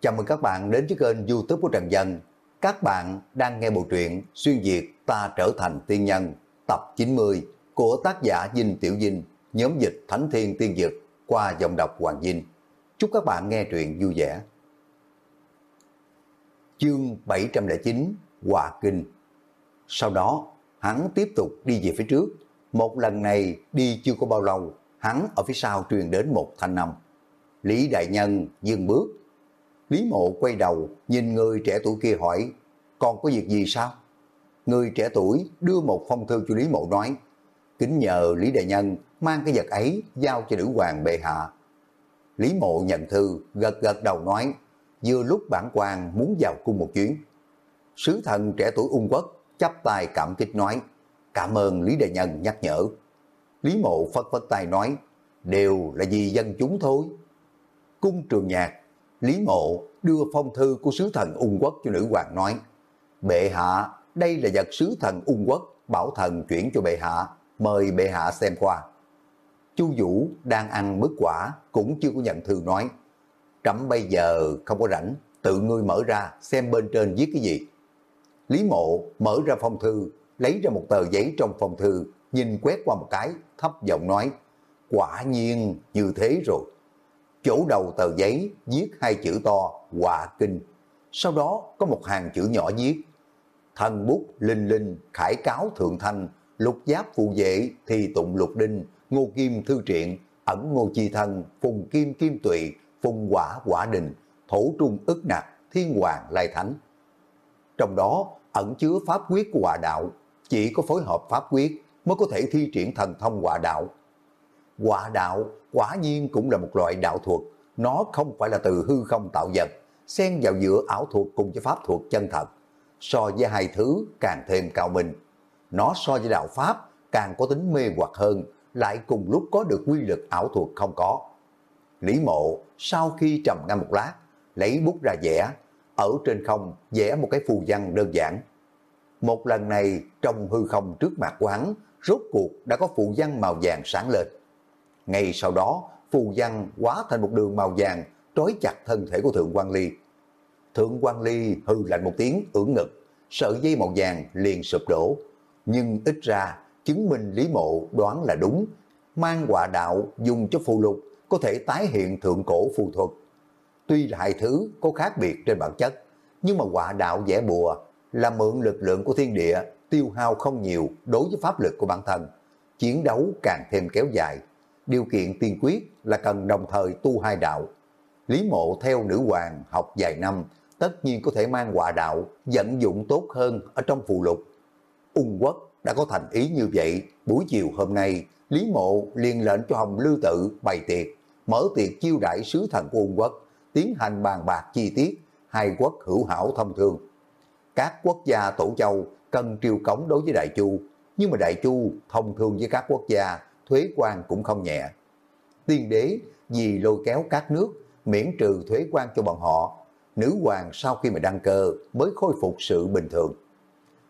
Chào mừng các bạn đến với kênh youtube của Trần Dân. Các bạn đang nghe bộ truyện Xuyên Việt Ta Trở Thành Tiên Nhân tập 90 của tác giả Dinh Tiểu Dinh, nhóm dịch Thánh Thiên Tiên Dược qua dòng đọc Hoàng Dinh. Chúc các bạn nghe truyện vui vẻ. Chương 709 Hòa Kinh Sau đó, hắn tiếp tục đi về phía trước. Một lần này đi chưa có bao lâu, hắn ở phía sau truyền đến một thanh âm. Lý Đại Nhân dừng bước. Lý Mộ quay đầu, nhìn người trẻ tuổi kia hỏi, còn có việc gì sao? Người trẻ tuổi đưa một phong thư cho Lý Mộ nói, kính nhờ Lý Đại Nhân mang cái vật ấy giao cho nữ hoàng bệ hạ. Lý Mộ nhận thư, gật gật đầu nói, vừa lúc bản quan muốn vào cung một chuyến. Sứ thần trẻ tuổi ung quốc chắp tay cảm kích nói, cảm ơn Lý Đại Nhân nhắc nhở. Lý Mộ phất phất tay nói, đều là vì dân chúng thôi. Cung trường nhạc, Lý Mộ đưa phong thư của sứ thần ung quốc cho nữ hoàng nói, bệ hạ, đây là vật sứ thần ung quốc, bảo thần chuyển cho bệ hạ, mời bệ hạ xem qua. Chu Vũ đang ăn mứt quả, cũng chưa có nhận thư nói, trẫm bây giờ không có rảnh, tự ngươi mở ra xem bên trên viết cái gì. Lý Mộ mở ra phong thư, lấy ra một tờ giấy trong phong thư, nhìn quét qua một cái, thấp giọng nói, quả nhiên như thế rồi. Chỗ đầu tờ giấy viết hai chữ to, Hòa Kinh. Sau đó có một hàng chữ nhỏ viết, thần bút linh linh, khải cáo thượng thanh, lục giáp phụ vệ, thì tụng lục đinh, ngô kim thư triện, ẩn ngô chi thân, phùng kim kim tụy, phùng quả quả đình, thổ trung ức nạc, thiên hoàng lai thánh. Trong đó ẩn chứa pháp quyết của hòa đạo, chỉ có phối hợp pháp quyết mới có thể thi triển thần thông hòa đạo. Quả đạo quả nhiên cũng là một loại đạo thuật, nó không phải là từ hư không tạo vật, xen vào giữa ảo thuật cùng với pháp thuật chân thật. So với hai thứ càng thêm cao minh. Nó so với đạo pháp càng có tính mê hoặc hơn, lại cùng lúc có được quy lực ảo thuật không có. Lý mộ sau khi trầm ngâm một lát, lấy bút ra vẽ, ở trên không vẽ một cái phù văn đơn giản. Một lần này trong hư không trước mặt quán, rốt cuộc đã có phù văn màu vàng sáng lên. Ngay sau đó, phù văn hóa thành một đường màu vàng trói chặt thân thể của Thượng quan Ly. Thượng quan Ly hư lạnh một tiếng ưỡn ngực, sợi dây màu vàng liền sụp đổ. Nhưng ít ra, chứng minh Lý Mộ đoán là đúng, mang quả đạo dùng cho phù lục có thể tái hiện thượng cổ phù thuật. Tuy là hai thứ có khác biệt trên bản chất, nhưng mà quả đạo vẽ bùa là mượn lực lượng của thiên địa, tiêu hao không nhiều đối với pháp lực của bản thân. Chiến đấu càng thêm kéo dài. Điều kiện tiên quyết là cần đồng thời tu hai đạo. Lý mộ theo nữ hoàng học vài năm, tất nhiên có thể mang quả đạo, vận dụng tốt hơn ở trong phù lục. Ung quốc đã có thành ý như vậy, buổi chiều hôm nay, Lý mộ liền lệnh cho Hồng Lưu Tự bày tiệc, mở tiệc chiêu đãi sứ thần của Ung quốc, tiến hành bàn bạc chi tiết, hai quốc hữu hảo thông thường các quốc gia tổ châu cần triều cống đối với Đại Chu, nhưng mà Đại Chu thông thường với các quốc gia, thuế quan cũng không nhẹ. Tiên đế vì lôi kéo các nước, miễn trừ thuế quan cho bọn họ, nữ hoàng sau khi mà đăng cơ mới khôi phục sự bình thường.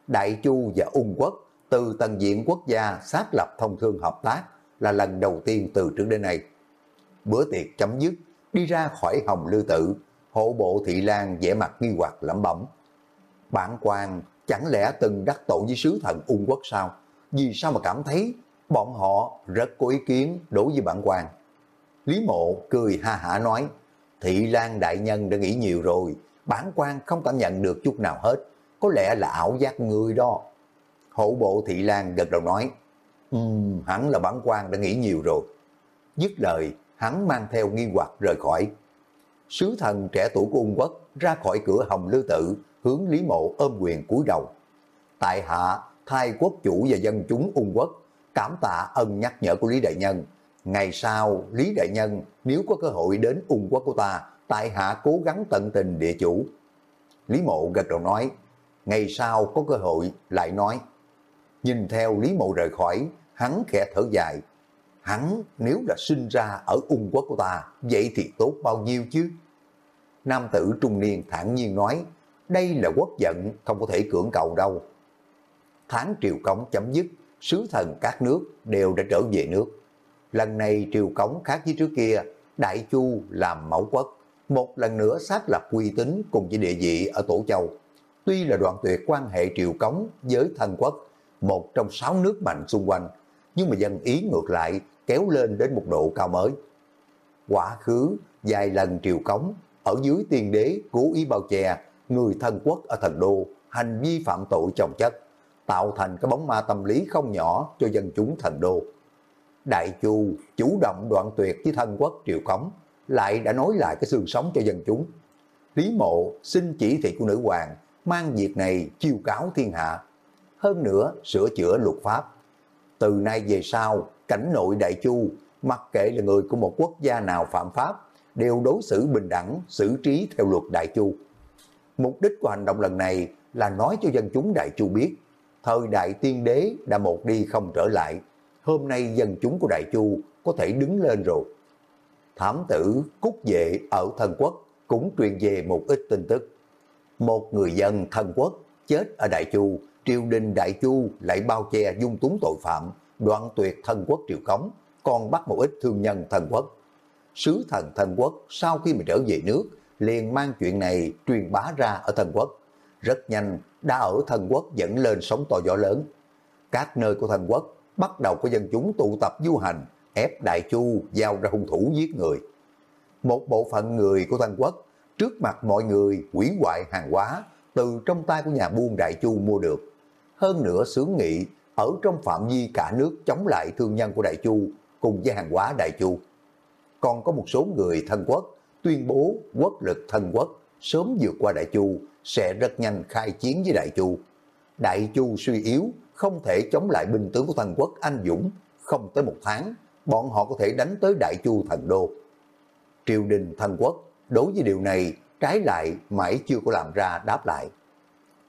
Đại Chu và Ung quốc từ tầng diện quốc gia xác lập thông thương hợp tác là lần đầu tiên từ trước đến nay. Bữa tiệc chấm dứt, đi ra khỏi hồng lư tự, hộ bộ thị lan vẻ mặt nghi hoặc lẩm bẩm. Bản quan chẳng lẽ từng đắc tội với sứ thần ung quốc sao? Vì sao mà cảm thấy bọn họ rất có ý kiến đối với bản quan? Lý mộ cười ha hả nói, Thị Lan Đại Nhân đã nghĩ nhiều rồi, bản quan không cảm nhận được chút nào hết, có lẽ là ảo giác người đó. Hộ bộ Thị Lan gật đầu nói, um, hắn là bản quan đã nghĩ nhiều rồi. Dứt lời, hắn mang theo nghi hoặc rời khỏi. Sứ thần trẻ tuổi của ung quốc ra khỏi cửa hồng lư tự, hướng Lý Mộ ôm quyền cúi đầu. Tại hạ, thay quốc chủ và dân chúng ung quốc, cảm tạ ân nhắc nhở của Lý Đại Nhân. Ngày sau, Lý Đại Nhân nếu có cơ hội đến ung quốc của ta, tại hạ cố gắng tận tình địa chủ. Lý Mộ gật đầu nói, ngày sau có cơ hội lại nói. Nhìn theo Lý Mộ rời khỏi, hắn khẽ thở dài. Hắn nếu đã sinh ra ở ung quốc của ta, vậy thì tốt bao nhiêu chứ? Nam tử trung niên thản nhiên nói, đây là quốc giận không có thể cưỡng cầu đâu. Tháng triều cống chấm dứt, sứ thần các nước đều đã trở về nước. Lần này triều cống khác với trước kia, Đại Chu làm mẫu quốc, một lần nữa xác lập uy tín cùng với địa vị ở Tổ Châu. Tuy là đoạn tuyệt quan hệ triều cống với thần quốc, một trong sáu nước mạnh xung quanh, nhưng mà dân ý ngược lại kéo lên đến một độ cao mới. Quả khứ, vài lần triều cống, ở dưới tiên đế cố ý bao che, người thần quốc ở thần đô, hành vi phạm tội chồng chất, tạo thành cái bóng ma tâm lý không nhỏ cho dân chúng thần đô. Đại Chu chủ động đoạn tuyệt với thân quốc triều cống, lại đã nối lại cái xương sống cho dân chúng. Lý mộ xin chỉ thị của nữ hoàng, mang việc này chiêu cáo thiên hạ. Hơn nữa, sửa chữa luật pháp. Từ nay về sau, cảnh nội Đại Chu, mặc kệ là người của một quốc gia nào phạm pháp, đều đối xử bình đẳng, xử trí theo luật Đại Chu. Mục đích của hành động lần này là nói cho dân chúng Đại Chu biết, thời đại tiên đế đã một đi không trở lại, hôm nay dân chúng của Đại Chu có thể đứng lên rồi. Thám tử Cúc Vệ ở Thần Quốc cũng truyền về một ít tin tức. Một người dân Thần Quốc chết ở Đại Chu, triều đình Đại Chu lại bao che dung túng tội phạm, đoạn tuyệt Thần Quốc triều cống, còn bắt một ít thương nhân Thần Quốc. Sứ thần Thần Quốc sau khi mà trở về nước, liền mang chuyện này truyền bá ra ở Thần Quốc. Rất nhanh, đã ở Thần Quốc dẫn lên sóng to gió lớn. Các nơi của Thần Quốc bắt đầu có dân chúng tụ tập du hành, ép Đại Chu giao ra hung thủ giết người. Một bộ phận người của Thanh Quốc trước mặt mọi người quỷ hoại hàng hóa từ trong tay của nhà buôn Đại Chu mua được. Hơn nữa sướng nghị ở trong phạm vi cả nước chống lại thương nhân của Đại Chu cùng với hàng hóa Đại Chu. Còn có một số người thân quốc tuyên bố quốc lực thân quốc sớm vượt qua Đại Chu sẽ rất nhanh khai chiến với Đại Chu. Đại Chu suy yếu, không thể chống lại binh tướng của thần quốc anh dũng, không tới một tháng bọn họ có thể đánh tới Đại Chu thần đô. Triều đình thần quốc đối với điều này trái lại mãi chưa có làm ra đáp lại.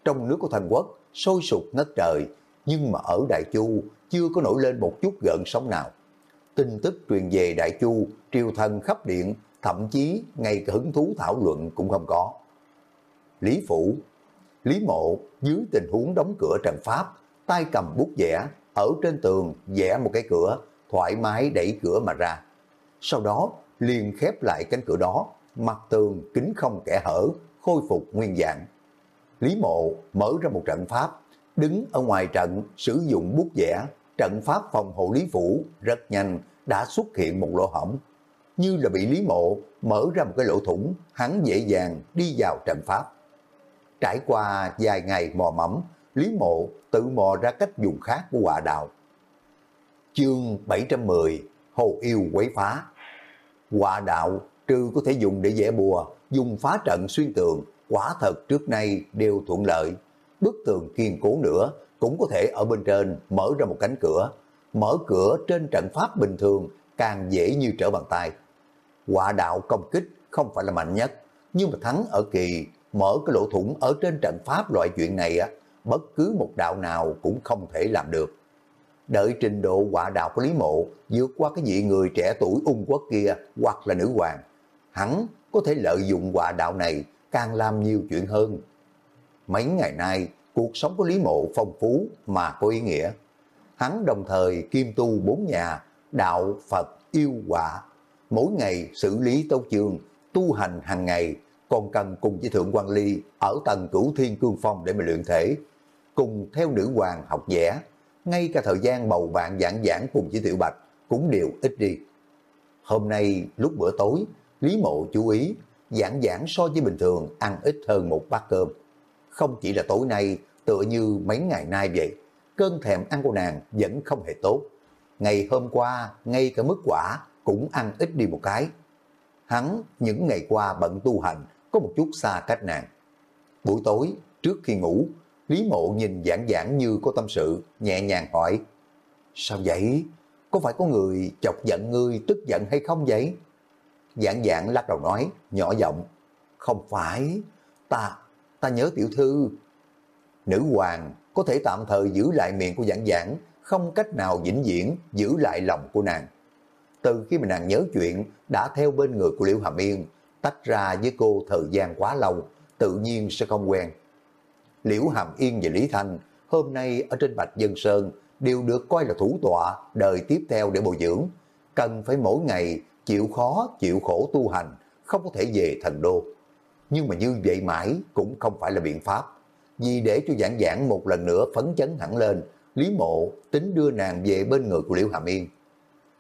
Trong nước của thần quốc sôi sục ngất trời, nhưng mà ở Đại Chu chưa có nổi lên một chút gợn sóng nào. Tin tức truyền về Đại Chu, triều thần khắp điện, thậm chí ngay cả hứng thú thảo luận cũng không có. Lý Phủ Lý Mộ dưới tình huống đóng cửa trận pháp, tay cầm bút vẽ, ở trên tường vẽ một cái cửa, thoải mái đẩy cửa mà ra. Sau đó liền khép lại cánh cửa đó, mặt tường kính không kẻ hở, khôi phục nguyên dạng. Lý Mộ mở ra một trận pháp, đứng ở ngoài trận sử dụng bút vẽ, trận pháp phòng hộ Lý Phủ rất nhanh đã xuất hiện một lỗ hổng. Như là bị Lý Mộ mở ra một cái lỗ thủng, hắn dễ dàng đi vào trận pháp. Trải qua vài ngày mò mẫm, Lý Mộ tự mò ra cách dùng khác của quả đạo. Chương 710 Hồ yêu quấy phá Quả đạo trừ có thể dùng để vẽ bùa, dùng phá trận xuyên tường, quả thật trước nay đều thuận lợi. Bức tường kiên cố nữa cũng có thể ở bên trên mở ra một cánh cửa. Mở cửa trên trận pháp bình thường càng dễ như trở bàn tay. Quả đạo công kích không phải là mạnh nhất, nhưng mà thắng ở kỳ mở cái lỗ thủng ở trên trận pháp loại chuyện này á, bất cứ một đạo nào cũng không thể làm được đợi trình độ quả đạo của Lý Mộ vượt qua cái vị người trẻ tuổi ung quốc kia hoặc là nữ hoàng. Hắn có thể lợi dụng quả đạo này càng làm nhiều chuyện hơn. Mấy ngày nay, cuộc sống của Lý Mộ phong phú mà có ý nghĩa. Hắn đồng thời kim tu bốn nhà, đạo, Phật, yêu, quả. Mỗi ngày xử lý tấu chương, tu hành hàng ngày, còn cần cùng với Thượng quan Ly ở tầng cửu thiên cương phong để mà luyện thể, cùng theo nữ hoàng học vẽ, ngay cả thời gian bầu bạn giảng giảng cùng với Tiểu Bạch cũng đều ít đi. Hôm nay lúc bữa tối, Lý Mộ chú ý, giảng giảng so với bình thường ăn ít hơn một bát cơm. Không chỉ là tối nay, tựa như mấy ngày nay vậy, cơn thèm ăn của nàng vẫn không hề tốt. Ngày hôm qua, ngay cả mức quả cũng ăn ít đi một cái. Hắn những ngày qua bận tu hành, có một chút xa cách nàng. Buổi tối, trước khi ngủ, Lý mộ nhìn giảng giảng như có tâm sự, nhẹ nhàng hỏi. Sao vậy? Có phải có người chọc giận ngươi tức giận hay không vậy? Giảng giảng lắc đầu nói, nhỏ giọng. Không phải, ta, ta nhớ tiểu thư. Nữ hoàng có thể tạm thời giữ lại miệng của giảng giảng, không cách nào vĩnh viễn giữ lại lòng của nàng. Từ khi mà nàng nhớ chuyện, đã theo bên người của Liễu Hàm Yên, tách ra với cô thời gian quá lâu, tự nhiên sẽ không quen. Liễu Hàm Yên và Lý Thanh hôm nay ở trên Bạch Dân Sơn đều được coi là thủ tọa đời tiếp theo để bồi dưỡng, cần phải mỗi ngày chịu khó chịu khổ tu hành, không có thể về thần đô. Nhưng mà như vậy mãi cũng không phải là biện pháp. Vì để cho giảng giảng một lần nữa phấn chấn hẳn lên, Lý Mộ tính đưa nàng về bên người của Liễu Hàm Yên.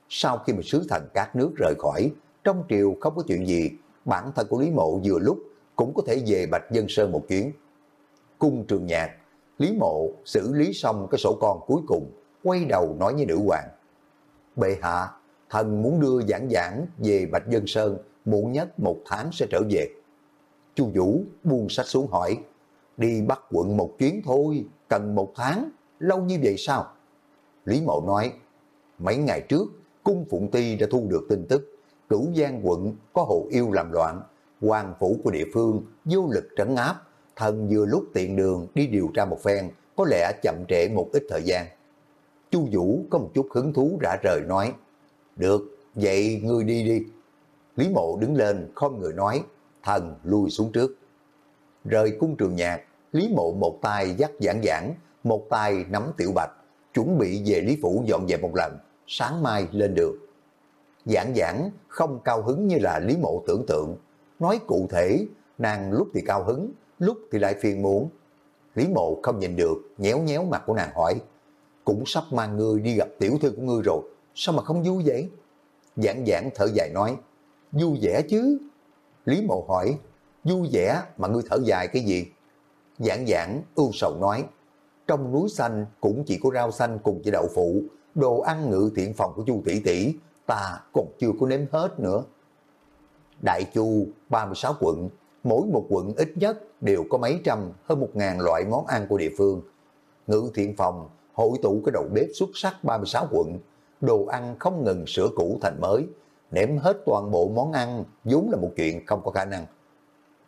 Sau khi mà sứ thần các nước rời khỏi, trong triều không có chuyện gì, bản thân của Lý Mộ vừa lúc cũng có thể về Bạch Dân Sơn một chuyến. Cung trường nhạc, Lý Mộ xử lý xong cái sổ con cuối cùng, quay đầu nói với nữ hoàng. Bệ hạ, thần muốn đưa giảng giảng về Bạch Dân Sơn, muộn nhất một tháng sẽ trở về. Chu Vũ buông sách xuống hỏi, đi bắt quận một chuyến thôi, cần một tháng, lâu như vậy sao? Lý Mộ nói, mấy ngày trước, cung Phụng Ti đã thu được tin tức, cửu giang quận có hồ yêu làm loạn, hoàng phủ của địa phương vô lực trấn áp, thần vừa lúc tiện đường đi điều tra một phen, có lẽ chậm trễ một ít thời gian. Chu Vũ có một chút hứng thú rã rời nói, được, vậy ngươi đi đi. Lý Mộ đứng lên, không người nói, thần lui xuống trước. Rời cung trường nhạc, Lý Mộ một tay dắt giảng giảng, một tay nắm tiểu bạch, chuẩn bị về Lý Phủ dọn dẹp một lần, sáng mai lên đường. Giảng giảng không cao hứng như là Lý Mộ tưởng tượng, nói cụ thể, nàng lúc thì cao hứng, lúc thì lại phiền muộn. Lý Mộ không nhìn được, nhéo nhéo mặt của nàng hỏi, cũng sắp mang ngươi đi gặp tiểu thư của ngươi rồi, sao mà không vui vậy? Giảng giảng thở dài nói, vui vẻ chứ. Lý Mộ hỏi, vui vẻ mà ngươi thở dài cái gì? Giảng giảng ưu sầu nói, trong núi xanh cũng chỉ có rau xanh cùng với đậu phụ, đồ ăn ngự thiện phòng của chu tỷ tỷ, ta còn chưa có nếm hết nữa. Đại Chu 36 quận, mỗi một quận ít nhất đều có mấy trăm hơn một ngàn loại món ăn của địa phương. Ngự thiện phòng hội tụ cái đầu bếp xuất sắc 36 quận, đồ ăn không ngừng sửa cũ thành mới, ném hết toàn bộ món ăn vốn là một chuyện không có khả năng.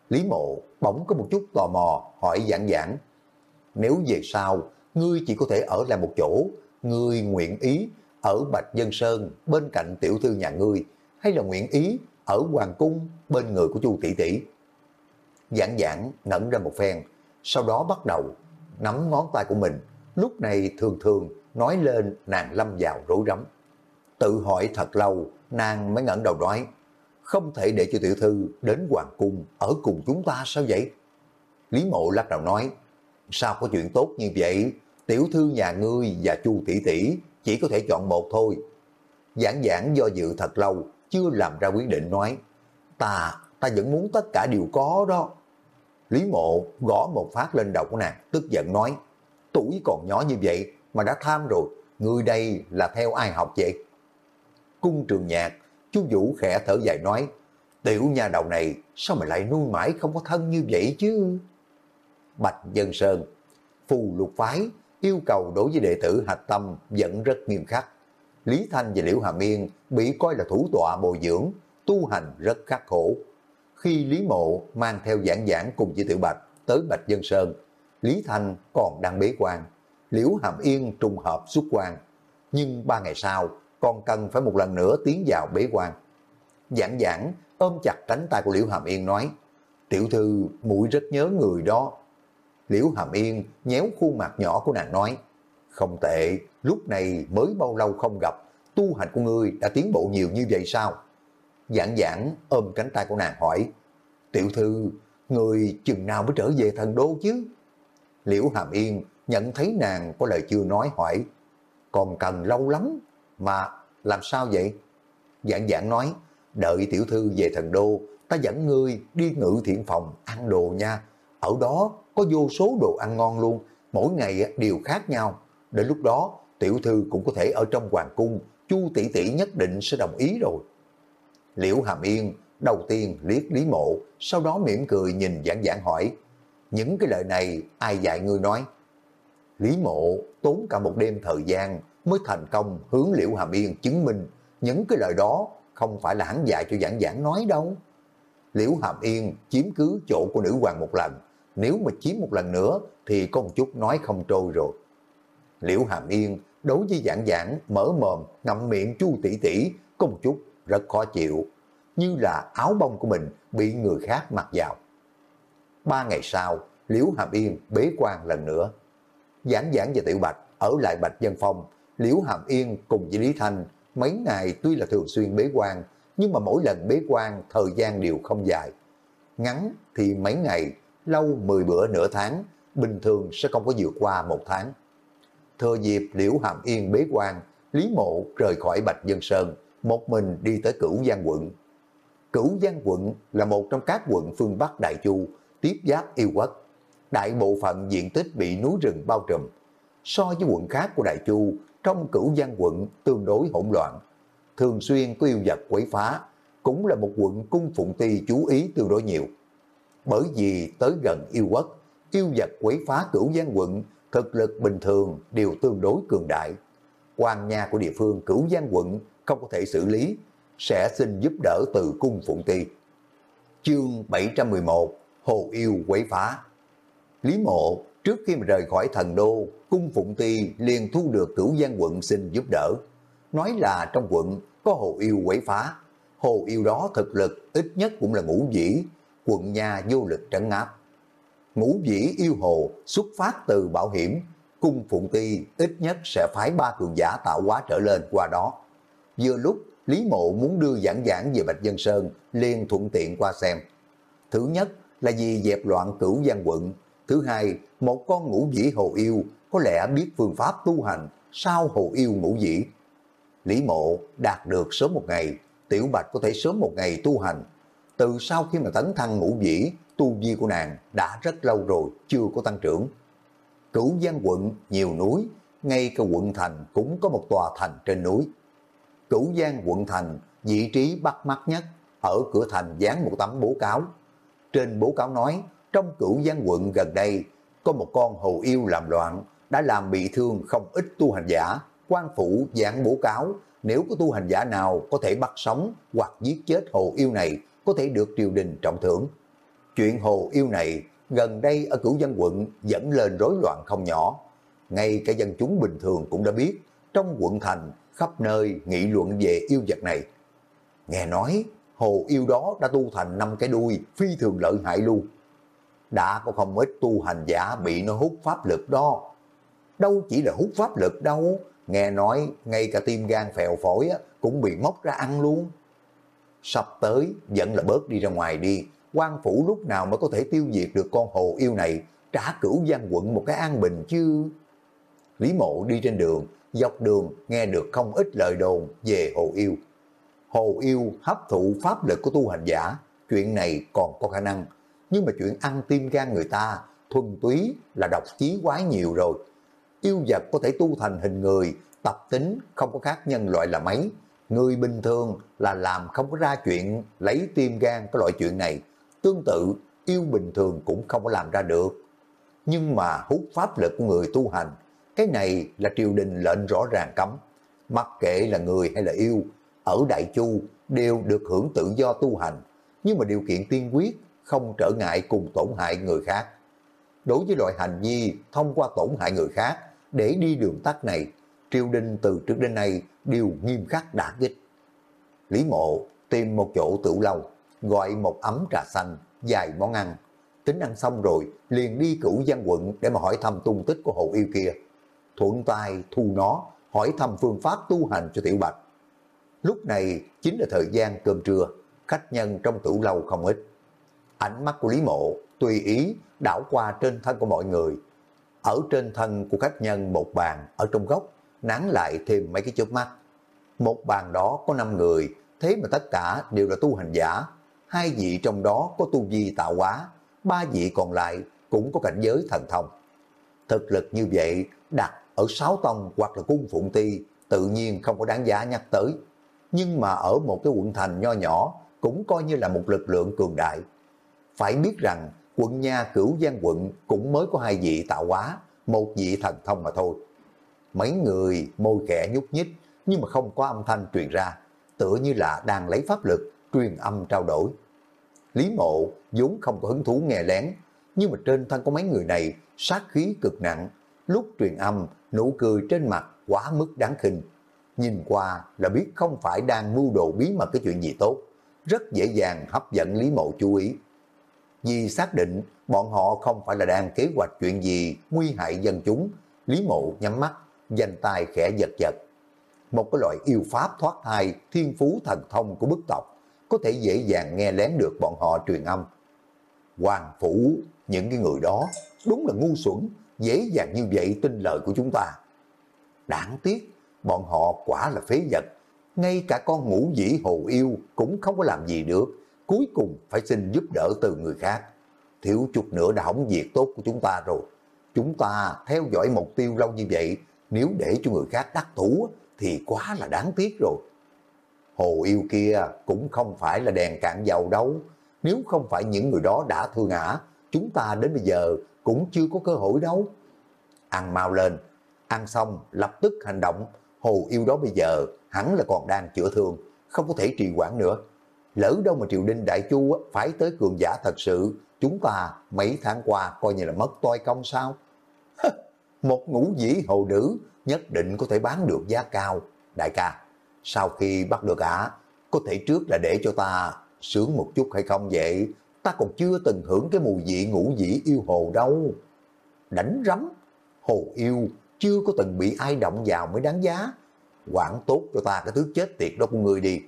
Lý mộ bỗng có một chút tò mò hỏi giảng giảng, nếu về sau ngươi chỉ có thể ở lại một chỗ, ngươi nguyện ý ở Bạch Dân Sơn bên cạnh tiểu thư nhà ngươi, hay là nguyện ý ở Hoàng Cung bên người của Chu tỷ tỷ. Giảng giảng ngẩn ra một phen, sau đó bắt đầu nắm ngón tay của mình, lúc này thường thường nói lên nàng lâm vào rối rắm. Tự hỏi thật lâu, nàng mới ngẩn đầu nói, không thể để cho tiểu thư đến Hoàng Cung ở cùng chúng ta sao vậy? Lý mộ lắc đầu nói, sao có chuyện tốt như vậy, tiểu thư nhà ngươi và chu tỷ tỷ chỉ có thể chọn một thôi. Giảng giảng do dự thật lâu, chưa làm ra quyết định nói, ta, ta vẫn muốn tất cả đều có đó. Lý mộ gõ một phát lên đầu của nàng, tức giận nói, tuổi còn nhỏ như vậy mà đã tham rồi, người đây là theo ai học vậy? Cung trường nhạc, chú Vũ khẽ thở dài nói, tiểu nhà đầu này sao mà lại nuôi mãi không có thân như vậy chứ? Bạch Dân Sơn, phù lục phái, yêu cầu đối với đệ tử hạch tâm vẫn rất nghiêm khắc. Lý Thanh và Liễu Hàm Yên bị coi là thủ tọa bồi dưỡng, tu hành rất khắc khổ. Khi Lý Mộ mang theo giảng giảng cùng với Tiểu Bạch tới Bạch Dân Sơn, Lý Thanh còn đang bế quan, Liễu Hàm Yên trùng hợp xuất quan. Nhưng ba ngày sau, còn cần phải một lần nữa tiến vào bế quan. Giảng giảng ôm chặt cánh tay của Liễu Hàm Yên nói, tiểu thư mũi rất nhớ người đó. Liễu Hàm Yên nhéo khuôn mặt nhỏ của nàng nói, không tệ, lúc này mới bao lâu không gặp, tu hành của ngươi đã tiến bộ nhiều như vậy sao? Giảng giảng ôm cánh tay của nàng hỏi, tiểu thư, người chừng nào mới trở về thần đô chứ? Liễu Hàm Yên nhận thấy nàng có lời chưa nói hỏi, còn cần lâu lắm, mà làm sao vậy? Giảng giảng nói, đợi tiểu thư về thần đô, ta dẫn ngươi đi ngự thiện phòng ăn đồ nha. Ở đó có vô số đồ ăn ngon luôn, mỗi ngày đều khác nhau. Đến lúc đó, tiểu thư cũng có thể ở trong hoàng cung, chu tỷ tỷ nhất định sẽ đồng ý rồi. Liễu Hàm Yên đầu tiên liếc Lý Mộ, sau đó mỉm cười nhìn giảng giảng hỏi, những cái lời này ai dạy ngươi nói? Lý Mộ tốn cả một đêm thời gian mới thành công hướng Liễu Hàm Yên chứng minh những cái lời đó không phải là hắn dạy cho giảng giảng nói đâu. Liễu Hàm Yên chiếm cứ chỗ của nữ hoàng một lần, nếu mà chiếm một lần nữa thì có một chút nói không trôi rồi. Liễu Hàm Yên đối với giảng giảng mở mồm ngậm miệng chu tỷ tỷ có một chút rất khó chịu, như là áo bông của mình bị người khác mặc vào. Ba ngày sau, Liễu Hàm Yên bế quan lần nữa. Giảng giảng và Tiểu Bạch ở lại Bạch Dân Phong, Liễu Hàm Yên cùng với Lý Thanh mấy ngày tuy là thường xuyên bế quan, nhưng mà mỗi lần bế quan thời gian đều không dài. Ngắn thì mấy ngày, lâu 10 bữa nửa tháng, bình thường sẽ không có vượt qua một tháng. Thừa dịp Liễu Hàm Yên bế quan, Lý Mộ rời khỏi Bạch Dân Sơn, một mình đi tới Cửu Giang quận. Cửu Giang quận là một trong các quận phương Bắc Đại Chu, tiếp giáp yêu quốc. Đại bộ phận diện tích bị núi rừng bao trùm. So với quận khác của Đại Chu, trong Cửu Giang quận tương đối hỗn loạn. Thường xuyên có yêu vật quấy phá, cũng là một quận cung phụng ti chú ý tương đối nhiều. Bởi vì tới gần yêu quốc, yêu vật quấy phá Cửu Giang quận thực lực bình thường đều tương đối cường đại. quan nhà của địa phương Cửu Giang quận không có thể xử lý, sẽ xin giúp đỡ từ cung phụng ti. Chương 711 Hồ Yêu quấy phá Lý Mộ trước khi mà rời khỏi thần đô, cung phụng ti liền thu được cửu giang quận xin giúp đỡ. Nói là trong quận có hồ yêu quấy phá. Hồ yêu đó thực lực ít nhất cũng là ngũ dĩ, quận nhà vô lực trấn áp. Ngũ dĩ yêu hồ xuất phát từ bảo hiểm, cung phụng ti ít nhất sẽ phái ba cường giả tạo hóa trở lên qua đó. Vừa lúc Lý Mộ muốn đưa giảng giảng về Bạch Dân Sơn, liền thuận tiện qua xem. Thứ nhất là vì dẹp loạn cửu giang quận. Thứ hai, một con ngũ dĩ hồ yêu có lẽ biết phương pháp tu hành sao hồ yêu ngũ dĩ. Lý Mộ đạt được sớm một ngày, Tiểu Bạch có thể sớm một ngày tu hành. Từ sau khi mà tấn thăng ngũ dĩ, tu vi của nàng đã rất lâu rồi, chưa có tăng trưởng. Cửu Giang quận nhiều núi, ngay cả quận thành cũng có một tòa thành trên núi. Cửu Giang quận thành, vị trí bắt mắt nhất, ở cửa thành dán một tấm bố cáo. Trên bố cáo nói, trong Cửu Giang quận gần đây, có một con hồ yêu làm loạn, đã làm bị thương không ít tu hành giả. quan phủ dán bố cáo, nếu có tu hành giả nào có thể bắt sống hoặc giết chết hồ yêu này, có thể được triều đình trọng thưởng. Chuyện hồ yêu này gần đây ở cửu dân quận dẫn lên rối loạn không nhỏ. Ngay cả dân chúng bình thường cũng đã biết, trong quận thành khắp nơi nghị luận về yêu vật này. Nghe nói, hồ yêu đó đã tu thành năm cái đuôi, phi thường lợi hại luôn. Đã có không ít tu hành giả bị nó hút pháp lực đó. Đâu chỉ là hút pháp lực đâu, nghe nói ngay cả tim gan phèo phổi cũng bị móc ra ăn luôn. Sắp tới vẫn là bớt đi ra ngoài đi, quan phủ lúc nào mới có thể tiêu diệt được con hồ yêu này, trả cửu gian quận một cái an bình chứ. Lý mộ đi trên đường, dọc đường nghe được không ít lời đồn về hồ yêu. Hồ yêu hấp thụ pháp lực của tu hành giả, chuyện này còn có khả năng. Nhưng mà chuyện ăn tim gan người ta, thuần túy là độc chí quái nhiều rồi. Yêu vật có thể tu thành hình người, tập tính không có khác nhân loại là mấy. Người bình thường là làm không có ra chuyện lấy tim gan cái loại chuyện này. Tương tự, yêu bình thường cũng không có làm ra được. Nhưng mà hút pháp lực của người tu hành cái này là triều đình lệnh rõ ràng cấm. Mặc kệ là người hay là yêu, ở Đại Chu đều được hưởng tự do tu hành, nhưng mà điều kiện tiên quyết không trở ngại cùng tổn hại người khác. Đối với loại hành vi thông qua tổn hại người khác để đi đường tắt này, triều đình từ trước đến nay đều nghiêm khắc đả kích. Lý mộ tìm một chỗ tửu lâu, gọi một ấm trà xanh, dài món ăn. Tính ăn xong rồi, liền đi cửu giang quận để mà hỏi thăm tung tích của hồ yêu kia thuận tay thu nó, hỏi thăm phương pháp tu hành cho Tiểu Bạch. Lúc này chính là thời gian cơm trưa, khách nhân trong tửu lâu không ít. Ánh mắt của Lý Mộ tùy ý đảo qua trên thân của mọi người. Ở trên thân của khách nhân một bàn ở trong góc, nán lại thêm mấy cái chớp mắt. Một bàn đó có 5 người, thế mà tất cả đều là tu hành giả. Hai vị trong đó có tu vi tạo hóa, ba vị còn lại cũng có cảnh giới thần thông. Thực lực như vậy đặt ở Sáu Tông hoặc là Cung Phụng Ti tự nhiên không có đáng giá nhắc tới. Nhưng mà ở một cái quận thành nho nhỏ cũng coi như là một lực lượng cường đại. Phải biết rằng quận nha cửu giang quận cũng mới có hai vị tạo hóa, một vị thần thông mà thôi. Mấy người môi kẻ nhúc nhích nhưng mà không có âm thanh truyền ra, tựa như là đang lấy pháp lực truyền âm trao đổi. Lý mộ vốn không có hứng thú nghe lén, nhưng mà trên thân của mấy người này sát khí cực nặng, lúc truyền âm nụ cười trên mặt quá mức đáng khinh. Nhìn qua là biết không phải đang mưu đồ bí mật cái chuyện gì tốt, rất dễ dàng hấp dẫn Lý Mộ chú ý. Vì xác định bọn họ không phải là đang kế hoạch chuyện gì nguy hại dân chúng, Lý Mộ nhắm mắt, danh tay khẽ giật giật. một cái loại yêu pháp thoát thai, thiên phú thần thông của bức tộc, có thể dễ dàng nghe lén được bọn họ truyền âm. Hoàng phủ, những cái người đó, đúng là ngu xuẩn, dễ dàng như vậy tin lời của chúng ta. Đáng tiếc, bọn họ quả là phế vật, ngay cả con ngũ dĩ hồ yêu cũng không có làm gì được, cuối cùng phải xin giúp đỡ từ người khác. Thiếu chút nữa đã hỏng việc tốt của chúng ta rồi. Chúng ta theo dõi mục tiêu lâu như vậy, nếu để cho người khác đắc thủ thì quá là đáng tiếc rồi. Hồ yêu kia cũng không phải là đèn cạn dầu đâu. Nếu không phải những người đó đã thương ngã, chúng ta đến bây giờ cũng chưa có cơ hội đâu. Ăn mau lên, ăn xong lập tức hành động. Hồ yêu đó bây giờ hẳn là còn đang chữa thương, không có thể trì quản nữa. Lỡ đâu mà triều đình đại chu phải tới cường giả thật sự, chúng ta mấy tháng qua coi như là mất toi công sao? Một ngũ dĩ hồ nữ nhất định có thể bán được giá cao. Đại ca, sau khi bắt được ả, có thể trước là để cho ta sướng một chút hay không vậy? Ta còn chưa từng hưởng cái mùi vị ngũ dĩ yêu hồ đâu. Đánh rắm, hồ yêu chưa có từng bị ai động vào mới đáng giá. Quản tốt cho ta cái thứ chết tiệt đó của người đi.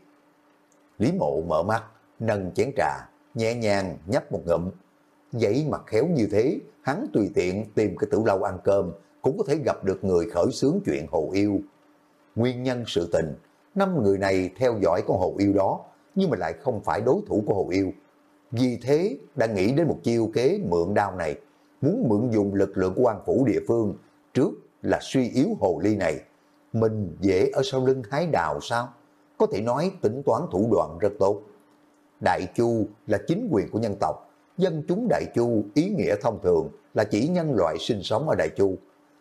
Lý mộ mở mắt, nâng chén trà, nhẹ nhàng nhấp một ngụm. Giấy mặt khéo như thế, hắn tùy tiện tìm cái tử lâu ăn cơm, cũng có thể gặp được người khởi xướng chuyện hồ yêu. Nguyên nhân sự tình, năm người này theo dõi con hồ yêu đó, nhưng mà lại không phải đối thủ của hồ yêu. Vì thế, đã nghĩ đến một chiêu kế mượn đao này, muốn mượn dùng lực lượng của quan phủ địa phương, trước là suy yếu hồ ly này. Mình dễ ở sau lưng hái đào sao? Có thể nói tính toán thủ đoạn rất tốt. Đại Chu là chính quyền của nhân tộc, dân chúng Đại Chu ý nghĩa thông thường là chỉ nhân loại sinh sống ở Đại Chu.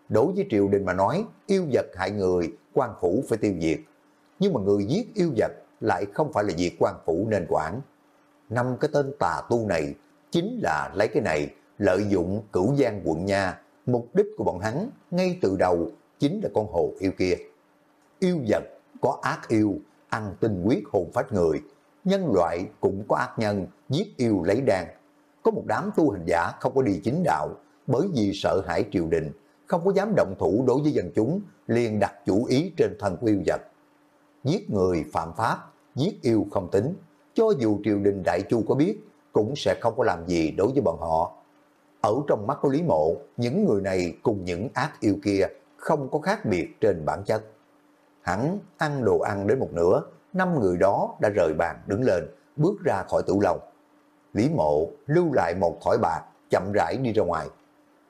Đối với triều đình mà nói, yêu vật hại người, quan phủ phải tiêu diệt. Nhưng mà người giết yêu vật lại không phải là việc quan phủ nên quản. Năm cái tên tà tu này chính là lấy cái này lợi dụng cửu giang quận nha. Mục đích của bọn hắn ngay từ đầu chính là con hồ yêu kia. Yêu vật có ác yêu, ăn tinh huyết hồn phách người. Nhân loại cũng có ác nhân, giết yêu lấy đan. Có một đám tu hành giả không có đi chính đạo, bởi vì sợ hãi triều đình, không có dám động thủ đối với dân chúng, liền đặt chủ ý trên thân của yêu vật. Giết người phạm pháp, giết yêu không tính, cho dù triều đình đại chu có biết, cũng sẽ không có làm gì đối với bọn họ. Ở trong mắt của Lý Mộ, những người này cùng những ác yêu kia không có khác biệt trên bản chất. Hắn ăn đồ ăn đến một nửa, năm người đó đã rời bàn đứng lên, bước ra khỏi tủ lầu. Lý Mộ lưu lại một thỏi bạc, chậm rãi đi ra ngoài.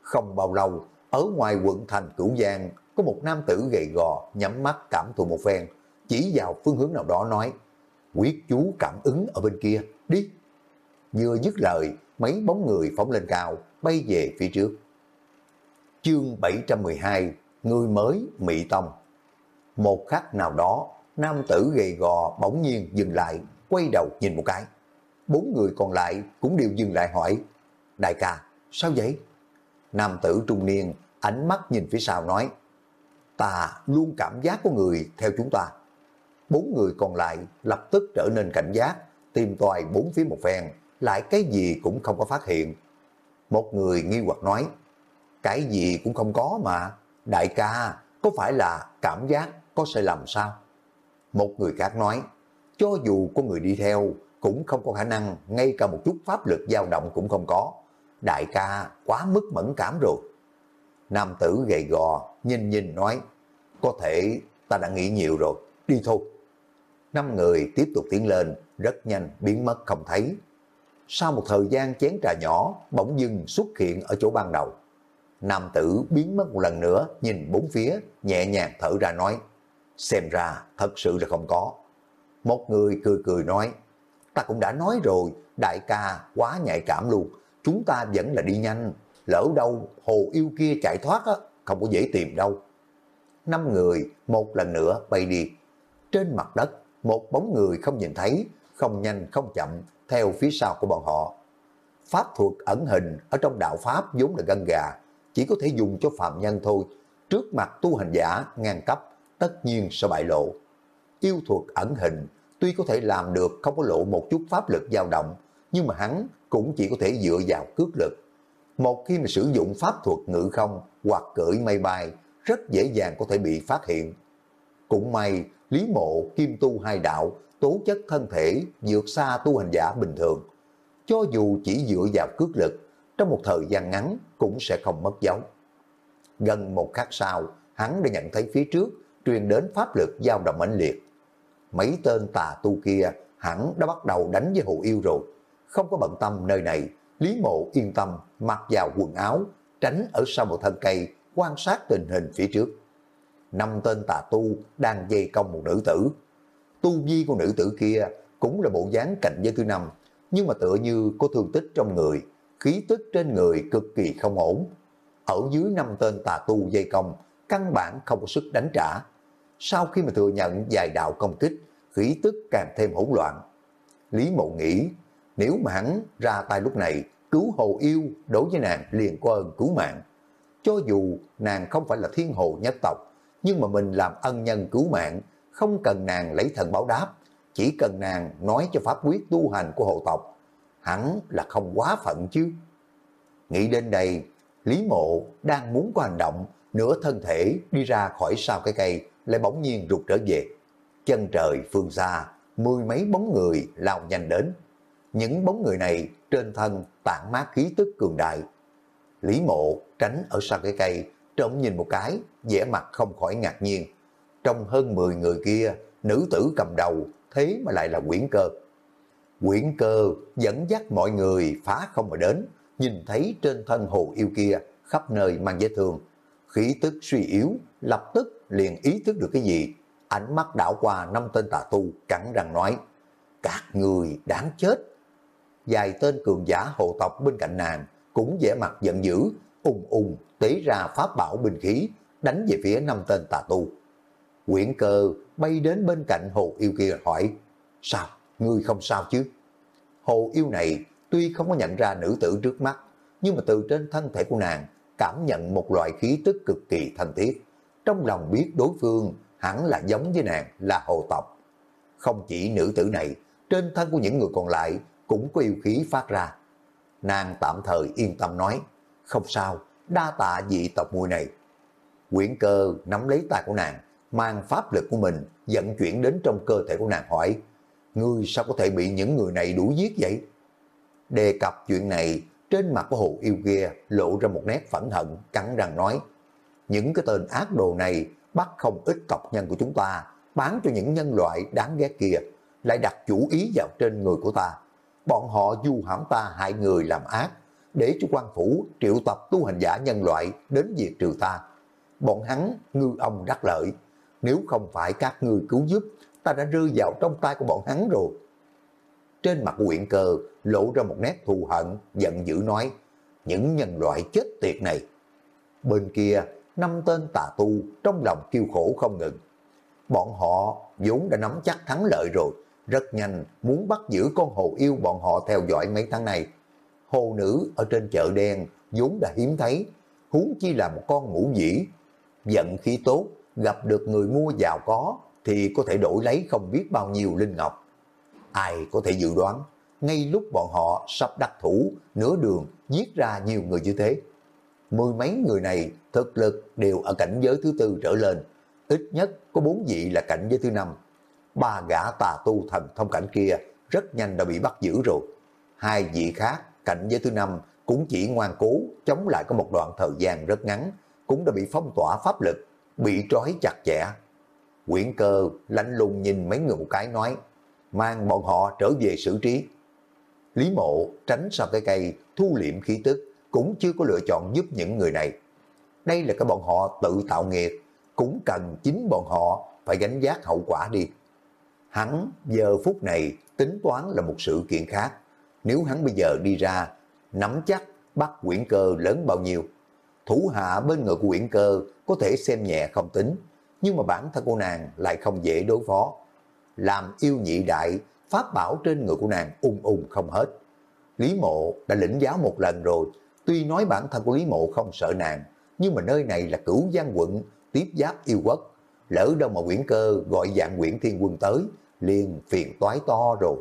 Không bao lâu, ở ngoài quận thành Cửu Giang, có một nam tử gầy gò, nhắm mắt cảm thụ một phen, chỉ vào phương hướng nào đó nói, quyết chú cảm ứng ở bên kia, đi. Vừa dứt lời, mấy bóng người phóng lên cao, bay về phía trước. Chương 712, Người mới Mỹ Tông Một khắc nào đó, nam tử gầy gò bỗng nhiên dừng lại, quay đầu nhìn một cái. Bốn người còn lại cũng đều dừng lại hỏi, Đại ca, sao vậy? Nam tử trung niên, ánh mắt nhìn phía sau nói, Ta luôn cảm giác có người theo chúng ta. Bốn người còn lại lập tức trở nên cảnh giác, tìm tòi bốn phía một phen, lại cái gì cũng không có phát hiện. Một người nghi hoặc nói, cái gì cũng không có mà, đại ca, có phải là cảm giác có sai lầm sao? Một người khác nói, cho dù có người đi theo, cũng không có khả năng, ngay cả một chút pháp lực dao động cũng không có. Đại ca quá mức mẫn cảm rồi. Nam tử gầy gò, nhìn nhìn nói, có thể ta đã nghĩ nhiều rồi, đi thôi. Năm người tiếp tục tiến lên, rất nhanh biến mất không thấy. Sau một thời gian chén trà nhỏ, bỗng dưng xuất hiện ở chỗ ban đầu. Nam tử biến mất một lần nữa, nhìn bốn phía, nhẹ nhàng thở ra nói, xem ra thật sự là không có. Một người cười cười nói, ta cũng đã nói rồi, đại ca quá nhạy cảm luôn, chúng ta vẫn là đi nhanh, lỡ đâu hồ yêu kia chạy thoát á, không có dễ tìm đâu. Năm người một lần nữa bay đi, trên mặt đất một bóng người không nhìn thấy, không nhanh không chậm theo phía sau của bọn họ. Pháp thuật ẩn hình ở trong đạo Pháp vốn là gân gà, chỉ có thể dùng cho phạm nhân thôi. Trước mặt tu hành giả ngang cấp, tất nhiên sẽ bại lộ. Yêu thuật ẩn hình tuy có thể làm được không có lộ một chút pháp lực dao động, nhưng mà hắn cũng chỉ có thể dựa vào cước lực. Một khi mà sử dụng pháp thuật ngự không hoặc cưỡi mây bay, rất dễ dàng có thể bị phát hiện. Cũng may, Lý Mộ, Kim Tu hai đạo, tố chất thân thể vượt xa tu hành giả bình thường. Cho dù chỉ dựa vào cước lực, trong một thời gian ngắn cũng sẽ không mất dấu. Gần một khắc sau, hắn đã nhận thấy phía trước truyền đến pháp lực dao động mãnh liệt. Mấy tên tà tu kia hẳn đã bắt đầu đánh với hồ yêu rồi. Không có bận tâm nơi này, Lý Mộ yên tâm mặc vào quần áo, tránh ở sau một thân cây, quan sát tình hình phía trước. Năm tên tà tu đang dây công một nữ tử. Tu vi của nữ tử kia cũng là bộ dáng cạnh giới thứ năm, nhưng mà tựa như có thương tích trong người, khí tức trên người cực kỳ không ổn. Ở dưới năm tên tà tu dây công, căn bản không có sức đánh trả. Sau khi mà thừa nhận vài đạo công kích, khí tức càng thêm hỗn loạn. Lý Mộ nghĩ, nếu mà hắn ra tay lúc này, cứu hồ yêu đối với nàng liền có ơn cứu mạng. Cho dù nàng không phải là thiên hồ nhất tộc, nhưng mà mình làm ân nhân cứu mạng, không cần nàng lấy thần báo đáp, chỉ cần nàng nói cho pháp quyết tu hành của hộ tộc, hắn là không quá phận chứ. Nghĩ đến đây, Lý Mộ đang muốn có hành động, nửa thân thể đi ra khỏi sau cái cây, lại bỗng nhiên rụt trở về. Chân trời phương xa, mười mấy bóng người lao nhanh đến. Những bóng người này trên thân tản mát khí tức cường đại. Lý Mộ tránh ở sau cái cây, trông nhìn một cái, vẻ mặt không khỏi ngạc nhiên. Trong hơn 10 người kia, nữ tử cầm đầu, thế mà lại là quyển cơ. Quyển cơ dẫn dắt mọi người phá không mà đến, nhìn thấy trên thân hồ yêu kia khắp nơi mang vết thương. Khí tức suy yếu, lập tức liền ý thức được cái gì. Ánh mắt đảo qua năm tên tà tu, cắn răng nói, các người đáng chết. Vài tên cường giả hộ tộc bên cạnh nàng cũng vẻ mặt giận dữ, ung ung tế ra pháp bảo binh khí, đánh về phía năm tên tà tu. Quyển cơ bay đến bên cạnh hồ yêu kia hỏi, sao, ngươi không sao chứ? Hồ yêu này tuy không có nhận ra nữ tử trước mắt, nhưng mà từ trên thân thể của nàng cảm nhận một loại khí tức cực kỳ thân thiết. Trong lòng biết đối phương hẳn là giống với nàng là hồ tộc. Không chỉ nữ tử này, trên thân của những người còn lại cũng có yêu khí phát ra. Nàng tạm thời yên tâm nói, không sao, đa tạ dị tộc mùi này. Quyển cơ nắm lấy tay của nàng, mang pháp lực của mình dẫn chuyển đến trong cơ thể của nàng hỏi, ngươi sao có thể bị những người này đuổi giết vậy? Đề cập chuyện này, trên mặt của hồ yêu kia lộ ra một nét phẫn hận, cắn răng nói, những cái tên ác đồ này bắt không ít tộc nhân của chúng ta, bán cho những nhân loại đáng ghét kia, lại đặt chủ ý vào trên người của ta. Bọn họ du hãm ta hại người làm ác, để cho quan phủ triệu tập tu hành giả nhân loại đến diệt trừ ta. Bọn hắn ngư ông đắc lợi, nếu không phải các người cứu giúp, ta đã rơi vào trong tay của bọn hắn rồi. Trên mặt quyện cờ lộ ra một nét thù hận, giận dữ nói, những nhân loại chết tiệt này. Bên kia, năm tên tà tu trong lòng kêu khổ không ngừng. Bọn họ vốn đã nắm chắc thắng lợi rồi, rất nhanh muốn bắt giữ con hồ yêu bọn họ theo dõi mấy tháng này. Hồ nữ ở trên chợ đen vốn đã hiếm thấy, huống chi là một con ngũ dĩ. Giận khí tốt, gặp được người mua giàu có thì có thể đổi lấy không biết bao nhiêu linh ngọc. Ai có thể dự đoán, ngay lúc bọn họ sắp đắc thủ, nửa đường giết ra nhiều người như thế. Mười mấy người này thực lực đều ở cảnh giới thứ tư trở lên, ít nhất có bốn vị là cảnh giới thứ năm. Ba gã tà tu thần thông cảnh kia rất nhanh đã bị bắt giữ rồi. Hai vị khác, cảnh giới thứ năm cũng chỉ ngoan cố chống lại có một đoạn thời gian rất ngắn, cũng đã bị phong tỏa pháp lực, bị trói chặt chẽ. Quyển cơ lạnh lùng nhìn mấy người một cái nói, mang bọn họ trở về xử trí. Lý mộ tránh sau cái cây, thu liệm khí tức, cũng chưa có lựa chọn giúp những người này. Đây là cái bọn họ tự tạo nghiệp, cũng cần chính bọn họ phải gánh giác hậu quả đi. Hắn giờ phút này tính toán là một sự kiện khác. Nếu hắn bây giờ đi ra, nắm chắc bắt quyển cơ lớn bao nhiêu. Thủ hạ bên người của quyển cơ có thể xem nhẹ không tính, nhưng mà bản thân cô nàng lại không dễ đối phó. Làm yêu nhị đại, pháp bảo trên người của nàng ung ung không hết. Lý mộ đã lĩnh giáo một lần rồi, tuy nói bản thân của Lý mộ không sợ nàng, nhưng mà nơi này là cửu giang quận, tiếp giáp yêu quốc. Lỡ đâu mà quyển cơ gọi dạng quyển thiên quân tới, liền phiền toái to rồi.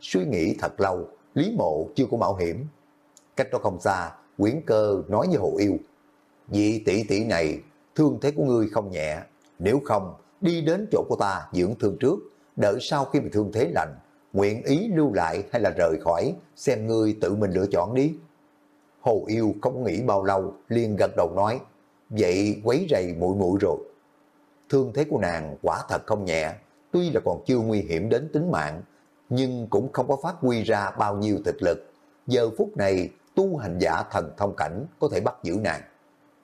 Suy nghĩ thật lâu, Lý Mộ chưa có mạo hiểm. Cách đó không xa, quyển cơ nói với Hồ Yêu, Vị tỷ tỷ này, thương thế của ngươi không nhẹ, nếu không, đi đến chỗ của ta dưỡng thương trước, đợi sau khi bị thương thế lành, nguyện ý lưu lại hay là rời khỏi, xem ngươi tự mình lựa chọn đi. Hồ Yêu không nghĩ bao lâu, liền gật đầu nói, vậy quấy rầy mũi mũi rồi. Thương thế của nàng quả thật không nhẹ, tuy là còn chưa nguy hiểm đến tính mạng, nhưng cũng không có phát huy ra bao nhiêu thực lực. Giờ phút này, tu hành giả thần thông cảnh có thể bắt giữ nàng.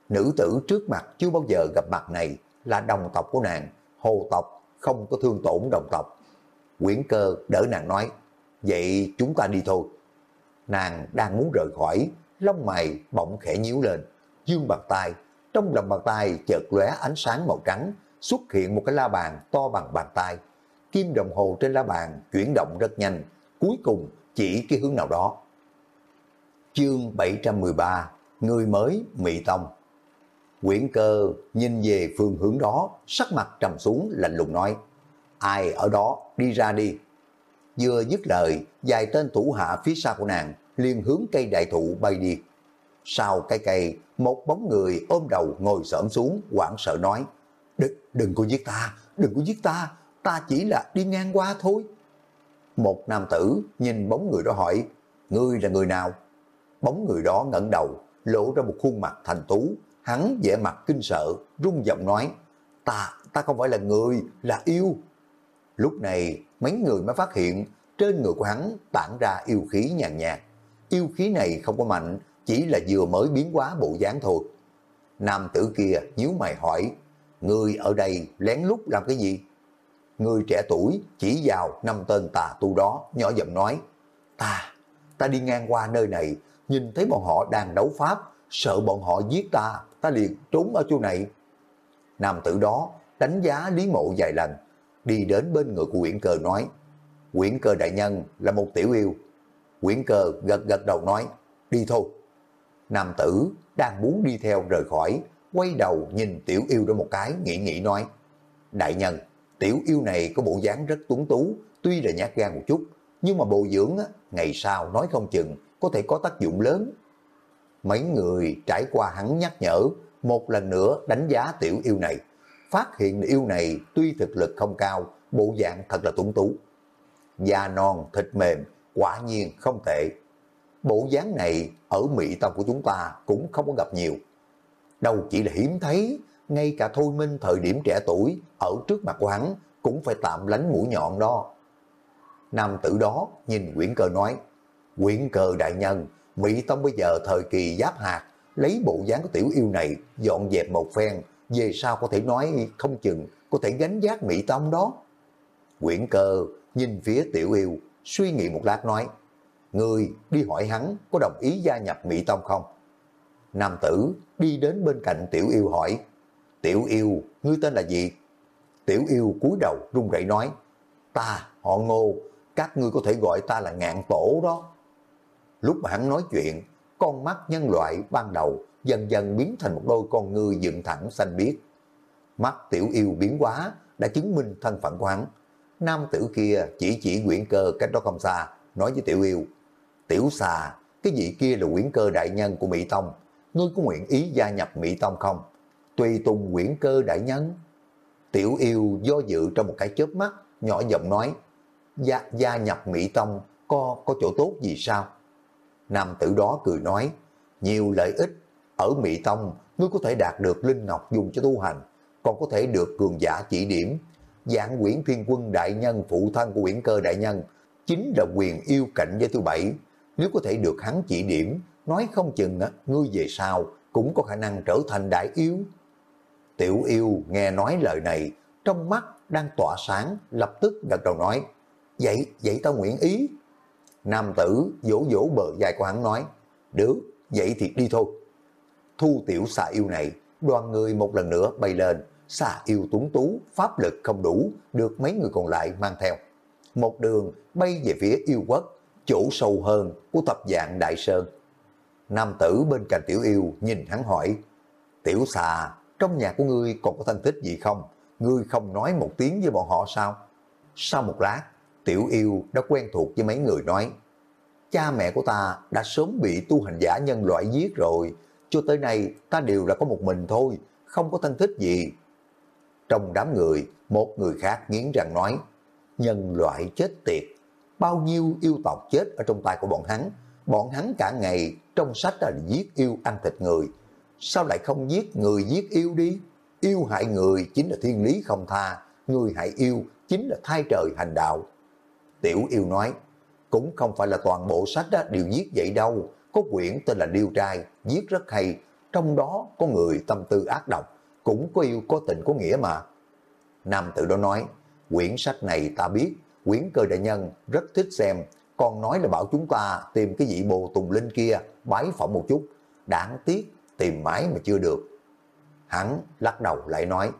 Nữ tử trước mặt chưa bao giờ gặp mặt này là đồng tộc của nàng, hồ tộc, không có thương tổn đồng tộc. Quyển cơ đỡ nàng nói, vậy chúng ta đi thôi. Nàng đang muốn rời khỏi, lông mày bỗng khẽ nhíu lên, dương bàn tay, trong lòng bàn tay chợt lóe ánh sáng màu trắng, xuất hiện một cái la bàn to bằng bàn tay. Kim đồng hồ trên la bàn chuyển động rất nhanh, cuối cùng chỉ cái hướng nào đó. Chương 713 Người mới Mị Tông Quyển cơ nhìn về phương hướng đó, sắc mặt trầm xuống lạnh lùng nói, ai ở đó, đi ra đi. Vừa dứt lời, vài tên thủ hạ phía sau của nàng liền hướng cây đại thụ bay đi. Sau cây cây, một bóng người ôm đầu ngồi xổm xuống, quảng sợ nói, đừng, đừng có giết ta, đừng có giết ta, ta chỉ là đi ngang qua thôi. Một nam tử nhìn bóng người đó hỏi, ngươi là người nào? Bóng người đó ngẩng đầu, lộ ra một khuôn mặt thành tú, hắn vẻ mặt kinh sợ, rung giọng nói, ta, ta không phải là người, là yêu. Lúc này, mấy người mới phát hiện trên người của hắn tản ra yêu khí nhàn nhạt. Yêu khí này không có mạnh, chỉ là vừa mới biến hóa bộ dáng thôi. Nam tử kia nhíu mày hỏi, người ở đây lén lút làm cái gì? Người trẻ tuổi chỉ vào năm tên tà tu đó, nhỏ giọng nói, ta, ta đi ngang qua nơi này, nhìn thấy bọn họ đang đấu pháp, sợ bọn họ giết ta, ta liền trốn ở chỗ này. Nam tử đó đánh giá Lý Mộ vài lần, đi đến bên người của Quyển Cơ nói, Quyển Cơ đại nhân là một tiểu yêu. Quyển Cơ gật gật đầu nói, đi thôi. Nam tử đang muốn đi theo rời khỏi, quay đầu nhìn tiểu yêu đó một cái, nghĩ nghĩ nói, đại nhân, tiểu yêu này có bộ dáng rất tuấn tú, tuy là nhát gan một chút, nhưng mà bồi dưỡng á, ngày sau nói không chừng có thể có tác dụng lớn. Mấy người trải qua hắn nhắc nhở, một lần nữa đánh giá tiểu yêu này, phát hiện yêu này tuy thực lực không cao, bộ dạng thật là tuấn tú. Da non, thịt mềm, quả nhiên không tệ. Bộ dáng này ở Mỹ Tông của chúng ta cũng không có gặp nhiều. Đâu chỉ là hiếm thấy, ngay cả Thôi Minh thời điểm trẻ tuổi ở trước mặt của hắn cũng phải tạm lánh mũi nhọn đó. Nam tử đó nhìn Quyển Cờ nói, Quyển Cờ đại nhân, Mỹ Tông bây giờ thời kỳ giáp hạt, lấy bộ dáng của tiểu yêu này dọn dẹp một phen, về sau có thể nói không chừng, có thể gánh giác Mỹ Tông đó. Quyển Cờ nhìn phía tiểu yêu, suy nghĩ một lát nói, Người đi hỏi hắn có đồng ý gia nhập Mỹ Tông không? Nam tử đi đến bên cạnh tiểu yêu hỏi, Tiểu yêu, ngươi tên là gì? Tiểu yêu cúi đầu run rẩy nói, ta, họ ngô, các ngươi có thể gọi ta là ngạn tổ đó. Lúc mà hắn nói chuyện, con mắt nhân loại ban đầu dần dần biến thành một đôi con ngươi dựng thẳng xanh biếc. Mắt tiểu yêu biến hóa đã chứng minh thân phận của hắn. Nam tử kia chỉ chỉ quyển cơ cách đó không xa, nói với tiểu yêu, tiểu xà, cái vị kia là quyển cơ đại nhân của Mỹ Tông, ngươi có nguyện ý gia nhập Mỹ Tông không? Tùy tùng quyển cơ đại nhân. Tiểu yêu do dự trong một cái chớp mắt, nhỏ giọng nói, gia, gia nhập Mỹ Tông có, có chỗ tốt gì sao? Nam tử đó cười nói, nhiều lợi ích, ở Mỹ Tông ngươi có thể đạt được Linh Ngọc dùng cho tu hành, còn có thể được cường giả chỉ điểm. Dạng quyển thiên quân đại nhân phụ thân của quyển cơ đại nhân chính là quyền yêu cạnh với thứ bảy. Nếu có thể được hắn chỉ điểm, nói không chừng ngươi về sau cũng có khả năng trở thành đại yêu. Tiểu yêu nghe nói lời này, trong mắt đang tỏa sáng, lập tức gật đầu nói, vậy, vậy tao nguyện ý. Nam tử vỗ vỗ bờ dài của hắn nói, được, vậy thì đi thôi. Thu tiểu xà yêu này, đoàn người một lần nữa bay lên, xà yêu tuấn tú, pháp lực không đủ, được mấy người còn lại mang theo. Một đường bay về phía yêu quốc, chỗ sâu hơn của tập dạng đại sơn. Nam tử bên cạnh tiểu yêu nhìn hắn hỏi, tiểu xà, trong nhà của ngươi còn có thân thích gì không? Ngươi không nói một tiếng với bọn họ sao? Sau một lát, tiểu yêu đã quen thuộc với mấy người nói, cha mẹ của ta đã sớm bị tu hành giả nhân loại giết rồi, cho tới nay ta đều là có một mình thôi, không có thân thích gì. Trong đám người, Một người khác nghiến răng nói, nhân loại chết tiệt, bao nhiêu yêu tộc chết ở trong tay của bọn hắn, bọn hắn cả ngày trong sách là giết yêu ăn thịt người, sao lại không giết người giết yêu đi? Yêu hại người chính là thiên lý không tha, người hại yêu chính là thai trời hành đạo. Tiểu yêu nói, cũng không phải là toàn bộ sách đó đều giết vậy đâu, có quyển tên là Điêu Trai, giết rất hay, trong đó có người tâm tư ác độc, cũng có yêu có tình có nghĩa mà. Nam tử đó nói, quyển sách này ta biết, quyển cơ đại nhân rất thích xem, còn nói là bảo chúng ta tìm cái vị bồ tùng linh kia, bái phỏng một chút, đáng tiếc tìm mãi mà chưa được. Hắn lắc đầu lại nói,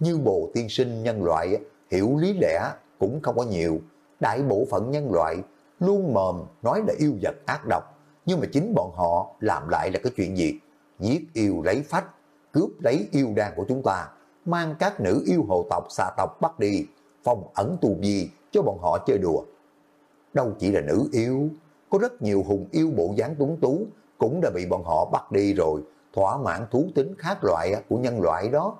như bồ tiên sinh nhân loại hiểu lý lẽ cũng không có nhiều, đại bộ phận nhân loại luôn mồm nói là yêu vật ác độc, nhưng mà chính bọn họ làm lại là cái chuyện gì? Giết yêu lấy phách, cướp lấy yêu đàn của chúng ta, mang các nữ yêu hồ tộc xà tộc bắt đi, phòng ẩn tù gì cho bọn họ chơi đùa. Đâu chỉ là nữ yêu, có rất nhiều hùng yêu bộ dáng tuấn tú cũng đã bị bọn họ bắt đi rồi, thỏa mãn thú tính khác loại của nhân loại đó.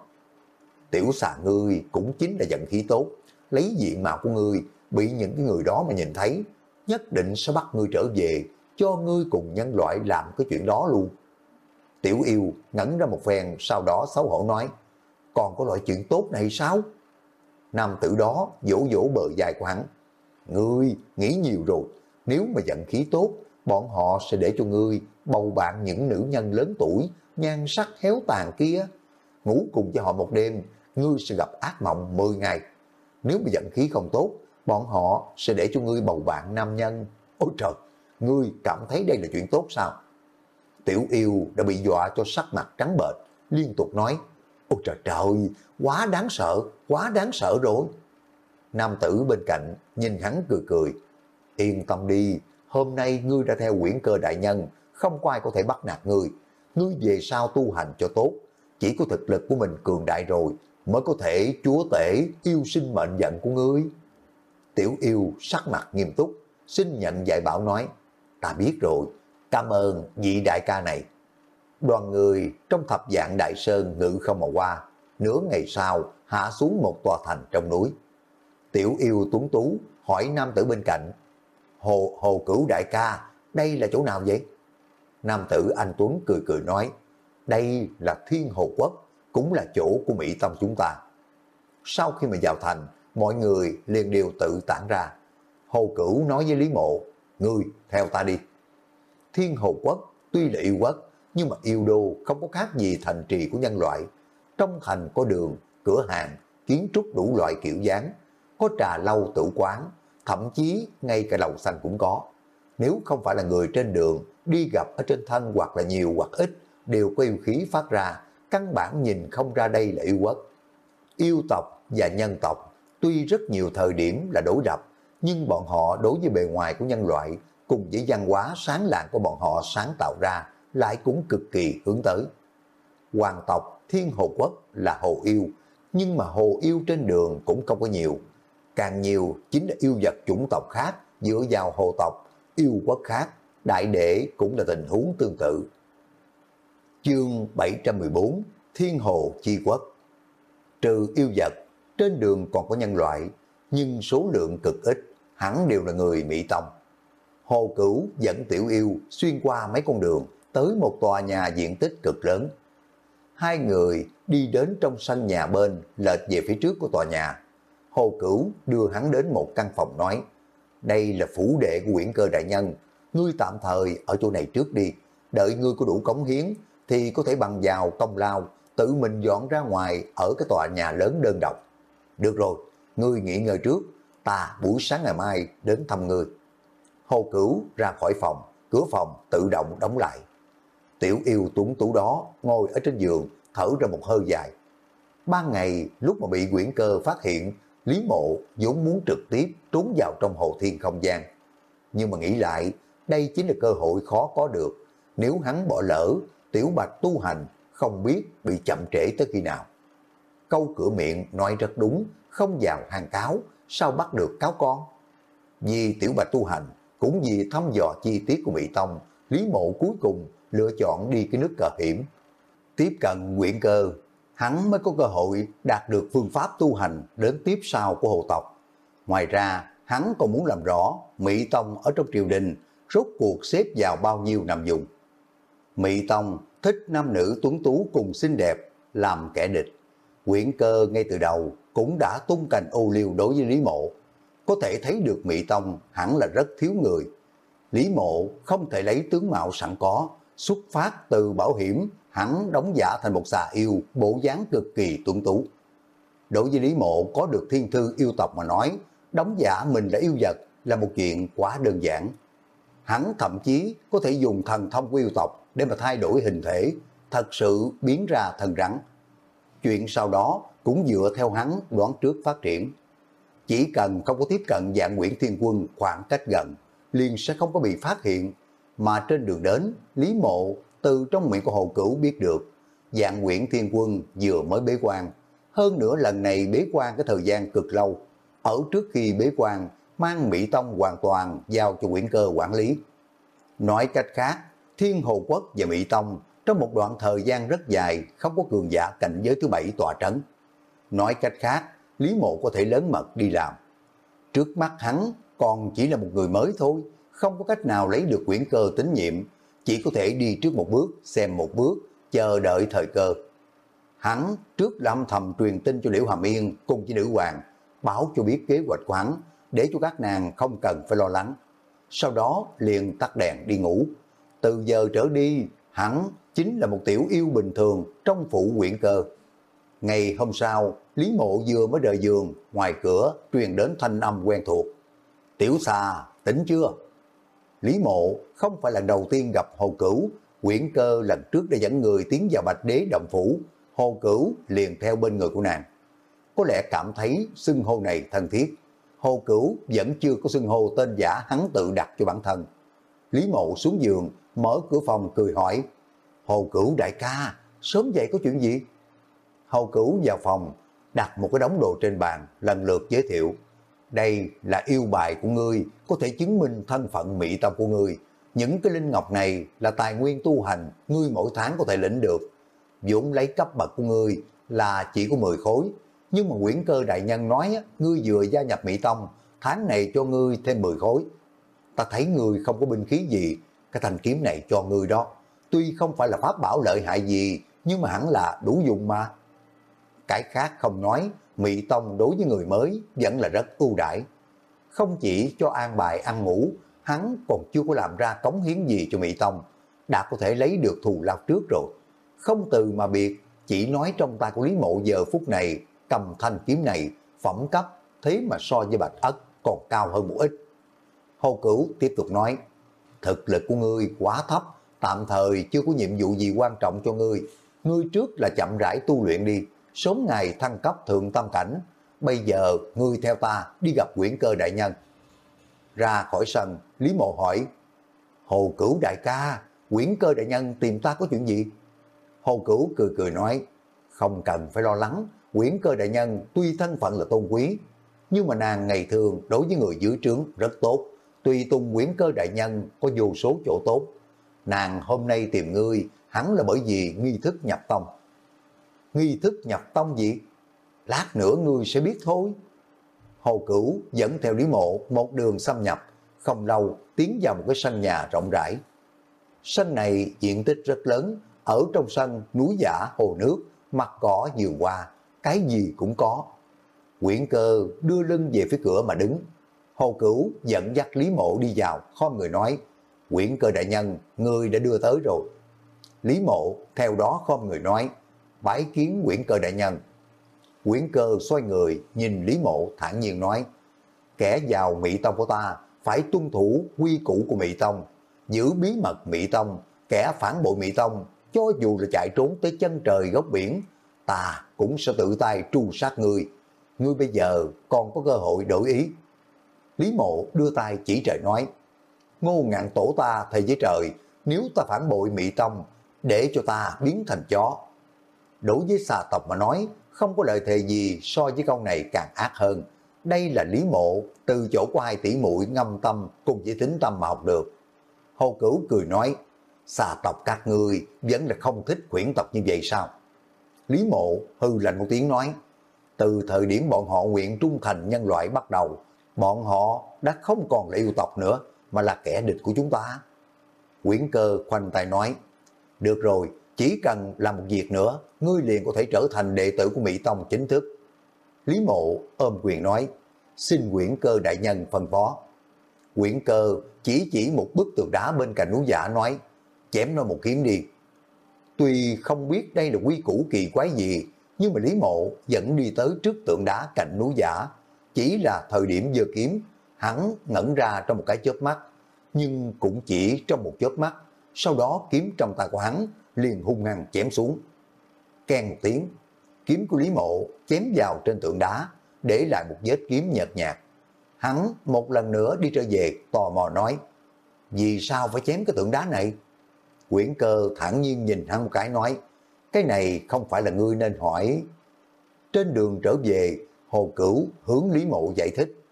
Tiểu xà ngươi cũng chính là giận khí tốt, lấy diện mạo của ngươi, bị những cái người đó mà nhìn thấy, nhất định sẽ bắt ngươi trở về, cho ngươi cùng nhân loại làm cái chuyện đó luôn. Tiểu yêu ngẩn ra một phen, sau đó xấu hổ nói, còn có loại chuyện tốt này sao? Nam tử đó vỗ vỗ bờ dài của hắn. Ngươi nghĩ nhiều rồi, nếu mà giận khí tốt, bọn họ sẽ để cho ngươi bầu bạn những nữ nhân lớn tuổi, nhan sắc héo tàn kia. Ngủ cùng cho họ một đêm, ngươi sẽ gặp ác mộng 10 ngày. Nếu mà giận khí không tốt, bọn họ sẽ để cho ngươi bầu bạn nam nhân. Ôi trời, ngươi cảm thấy đây là chuyện tốt sao? Tiểu yêu đã bị dọa cho sắc mặt trắng bệch, liên tục nói, Ôi trời trời, quá đáng sợ, quá đáng sợ rồi. Nam tử bên cạnh nhìn hắn cười cười, yên tâm đi, hôm nay ngươi đã theo quyển cơ đại nhân, không có ai có thể bắt nạt ngươi. Ngươi về sau tu hành cho tốt, chỉ có thực lực của mình cường đại rồi mới có thể chúa tể yêu sinh mệnh giận của ngươi. Tiểu yêu sắc mặt nghiêm túc, xin nhận dạy bảo nói, ta biết rồi, cảm ơn vị đại ca này. Đoàn người trong thập dạng đại sơn ngự không mà qua, nửa ngày sau hạ xuống một tòa thành trong núi. Tiểu yêu tuấn tú hỏi nam tử bên cạnh, Hồ, hồ cửu đại ca, đây là chỗ nào vậy? Nam tử anh Tuấn cười cười nói, đây là thiên hồ quốc, cũng là chỗ của Mỹ Tâm chúng ta. Sau khi mà vào thành, mọi người liền đều tự tản ra. Hồ Cửu nói với Lý Mộ, ngươi theo ta đi. Thiên Hồ Quốc tuy là yêu quốc, nhưng mà yêu đô không có khác gì thành trì của nhân loại. Trong thành có đường, cửa hàng, kiến trúc đủ loại kiểu dáng, có trà lâu tử quán, thậm chí ngay cả lầu xanh cũng có. Nếu không phải là người trên đường, đi gặp ở trên thân hoặc là nhiều hoặc ít, đều có yêu khí phát ra, căn bản nhìn không ra đây là yêu quốc. Yêu tộc và nhân tộc tuy rất nhiều thời điểm là đối đập, nhưng bọn họ đối với bề ngoài của nhân loại cùng với văn hóa sáng lạng của bọn họ sáng tạo ra lại cũng cực kỳ hướng tới. Hoàng tộc Thiên Hồ Quốc là hồ yêu, nhưng mà hồ yêu trên đường cũng không có nhiều. Càng nhiều chính là yêu vật chủng tộc khác dựa vào hồ tộc, yêu quốc khác, đại đệ cũng là tình huống tương tự. Chương 714 Thiên Hồ Chi Quốc Trừ yêu vật, trên đường còn có nhân loại, nhưng số lượng cực ít, hẳn đều là người Mỹ Tông. Hồ Cửu dẫn Tiểu Yêu xuyên qua mấy con đường tới một tòa nhà diện tích cực lớn. Hai người đi đến trong sân nhà bên, lệch về phía trước của tòa nhà. Hồ Cửu đưa hắn đến một căn phòng nói, đây là phủ đệ của quyển cơ đại nhân, ngươi tạm thời ở chỗ này trước đi, đợi ngươi có đủ cống hiến thì có thể bằng vào công lao, tự mình dọn ra ngoài ở cái tòa nhà lớn đơn độc. Được rồi, ngươi nghỉ ngơi trước, ta buổi sáng ngày mai đến thăm ngươi. Hồ Cửu ra khỏi phòng, cửa phòng tự động đóng lại. Tiểu yêu tuấn tú đó ngồi ở trên giường, thở ra một hơi dài. Ban ngày lúc mà bị nguyễn cơ phát hiện, Lý Mộ vốn muốn trực tiếp trốn vào trong hồ thiên không gian. Nhưng mà nghĩ lại, đây chính là cơ hội khó có được. Nếu hắn bỏ lỡ, Tiểu Bạch tu hành không biết bị chậm trễ tới khi nào. Câu cửa miệng nói rất đúng, không vào hàng cáo, sao bắt được cáo con? Vì Tiểu Bạch tu hành, cũng vì thăm dò chi tiết của Mỹ Tông, Lý Mộ cuối cùng lựa chọn đi cái nước cờ hiểm. Tiếp cận quyển cơ, hắn mới có cơ hội đạt được phương pháp tu hành đến tiếp sau của hồ tộc. Ngoài ra, hắn còn muốn làm rõ Mỹ Tông ở trong triều đình rốt cuộc xếp vào bao nhiêu năm dùng. Mỹ Tông thích nam nữ tuấn tú cùng xinh đẹp làm kẻ địch. Quyển cơ ngay từ đầu cũng đã tung cành ô liu đối với Lý Mộ. Có thể thấy được Mỹ Tông hẳn là rất thiếu người. Lý Mộ không thể lấy tướng mạo sẵn có, xuất phát từ bảo hiểm, hắn đóng giả thành một xà yêu, bộ dáng cực kỳ tuấn tú. Đối với Lý Mộ có được thiên thư yêu tộc mà nói, đóng giả mình là yêu vật là một chuyện quá đơn giản. Hắn thậm chí có thể dùng thần thông của yêu tộc để mà thay đổi hình thể, thật sự biến ra thần rắn. Chuyện sau đó cũng dựa theo hắn đoán trước phát triển. Chỉ cần không có tiếp cận dạng Nguyễn Thiên Quân khoảng cách gần, liền sẽ không có bị phát hiện. Mà trên đường đến, Lý Mộ từ trong miệng của Hồ Cửu biết được, dạng Nguyễn Thiên Quân vừa mới bế quan. Hơn nữa lần này bế quan cái thời gian cực lâu. Ở trước khi bế quan, mang Mỹ Tông hoàn toàn giao cho Nguyễn Cơ quản lý. Nói cách khác, Thiên Hồ Quốc và Mỹ Tông trong một đoạn thời gian rất dài không có cường giả cảnh giới thứ bảy tòa trấn. Nói cách khác, Lý Mộ có thể lớn mật đi làm. Trước mắt hắn còn chỉ là một người mới thôi, không có cách nào lấy được quyển cơ tín nhiệm, chỉ có thể đi trước một bước, xem một bước, chờ đợi thời cơ. Hắn trước lâm thầm truyền tin cho Liễu Hàm Yên cùng với nữ hoàng, báo cho biết kế hoạch của hắn, để cho các nàng không cần phải lo lắng. Sau đó liền tắt đèn đi ngủ. Từ giờ trở đi, hắn chính là một tiểu yêu bình thường trong phủ quyển cơ. Ngày hôm sau, Lý Mộ vừa mới rời giường, ngoài cửa truyền đến thanh âm quen thuộc. Tiểu xà, tỉnh chưa? Lý Mộ không phải lần đầu tiên gặp Hồ Cửu, quyển cơ lần trước đã dẫn người tiến vào Bạch Đế Động Phủ, Hồ Cửu liền theo bên người của nàng. Có lẽ cảm thấy xưng hô này thân thiết, Hồ Cửu vẫn chưa có xưng hô tên giả hắn tự đặt cho bản thân. Lý Mộ xuống giường, mở cửa phòng cười hỏi, Hồ Cửu đại ca, sớm dậy có chuyện gì? Hồ Cửu vào phòng, đặt một cái đống đồ trên bàn, lần lượt giới thiệu. Đây là yêu bài của ngươi, có thể chứng minh thân phận mỹ tâm của ngươi. Những cái linh ngọc này là tài nguyên tu hành, ngươi mỗi tháng có thể lĩnh được. dũng lấy cấp bậc của ngươi là chỉ có 10 khối, nhưng mà Nguyễn Cơ Đại Nhân nói ngươi vừa gia nhập Mỹ Tông, tháng này cho ngươi thêm 10 khối. Ta thấy ngươi không có binh khí gì, cái thanh kiếm này cho ngươi đó. Tuy không phải là pháp bảo lợi hại gì, nhưng mà hẳn là đủ dùng mà. Cái khác không nói, Mỹ Tông đối với người mới vẫn là rất ưu đãi. Không chỉ cho an bài ăn ngủ, hắn còn chưa có làm ra cống hiến gì cho Mỹ Tông, đã có thể lấy được thù lao trước rồi. Không từ mà biệt, chỉ nói trong tay của Lý Mộ giờ phút này, cầm thanh kiếm này, phẩm cấp, thế mà so với bạch ất còn cao hơn một ít. Hồ Cửu tiếp tục nói, thực lực của ngươi quá thấp, tạm thời chưa có nhiệm vụ gì quan trọng cho ngươi. Ngươi trước là chậm rãi tu luyện đi, sớm ngày thăng cấp thượng tam cảnh. Bây giờ ngươi theo ta đi gặp quyển cơ đại nhân. Ra khỏi sân, Lý Mộ hỏi, Hồ Cửu đại ca, quyển cơ đại nhân tìm ta có chuyện gì? Hồ Cửu cười cười nói, không cần phải lo lắng, quyển cơ đại nhân tuy thân phận là tôn quý, nhưng mà nàng ngày thường đối với người dưới trướng rất tốt. Tuy tung quyển cơ đại nhân có vô số chỗ tốt, nàng hôm nay tìm ngươi hẳn là bởi vì nghi thức nhập tông. Nghi thức nhập tông gì? Lát nữa ngươi sẽ biết thôi. Hồ Cửu dẫn theo Lý Mộ một đường xâm nhập, không lâu tiến vào một cái sân nhà rộng rãi. Sân này diện tích rất lớn, ở trong sân núi giả hồ nước, mặt cỏ nhiều hoa, cái gì cũng có. Quyển cơ đưa lưng về phía cửa mà đứng. Hồ Cửu dẫn dắt Lý Mộ đi vào, kho người nói, quyển cơ đại nhân, người đã đưa tới rồi. Lý Mộ theo đó không người nói, bái kiến quyển cơ đại nhân. Quyển cơ xoay người, nhìn Lý Mộ thản nhiên nói, kẻ vào Mỹ Tông của ta phải tuân thủ quy củ của Mỹ Tông, giữ bí mật Mỹ Tông, kẻ phản bội Mỹ Tông, cho dù là chạy trốn tới chân trời góc biển, ta cũng sẽ tự tay tru sát ngươi. Ngươi bây giờ còn có cơ hội đổi ý. Lý Mộ đưa tay chỉ trời nói, ngô ngạn tổ ta thầy với trời, nếu ta phản bội Mỹ Tông, để cho ta biến thành chó. Đối với xà tộc mà nói, không có lợi thề gì so với câu này càng ác hơn. Đây là Lý Mộ từ chỗ của hai tỷ muội ngâm tâm cùng với tính tâm mà học được. Hồ Cửu cười nói, xà tộc các ngươi vẫn là không thích quyển tộc như vậy sao? Lý Mộ hư lạnh một tiếng nói, từ thời điểm bọn họ nguyện trung thành nhân loại bắt đầu, bọn họ đã không còn là yêu tộc nữa, mà là kẻ địch của chúng ta. Quyển cơ khoanh tay nói, được rồi, chỉ cần làm một việc nữa, ngươi liền có thể trở thành đệ tử của Mỹ Tông chính thức. Lý Mộ ôm quyền nói, xin quyển cơ đại nhân phân phó. Quyển cơ chỉ chỉ một bức tường đá bên cạnh núi giả nói, chém nó một kiếm đi. Tuy không biết đây là quy củ kỳ quái gì, nhưng mà Lý Mộ vẫn đi tới trước tượng đá cạnh núi giả. Chỉ là thời điểm vừa kiếm, hắn ngẩn ra trong một cái chớp mắt, nhưng cũng chỉ trong một chớp mắt. Sau đó kiếm trong tay của hắn liền hung hăng chém xuống. Ken một tiếng, kiếm của Lý Mộ chém vào trên tượng đá, để lại một vết kiếm nhợt nhạt. Hắn một lần nữa đi trở về, tò mò nói, vì sao phải chém cái tượng đá này? Quyển cơ thẳng nhiên nhìn hắn một cái nói, cái này không phải là ngươi nên hỏi. Trên đường trở về, Hồ Cửu hướng Lý Mộ giải thích,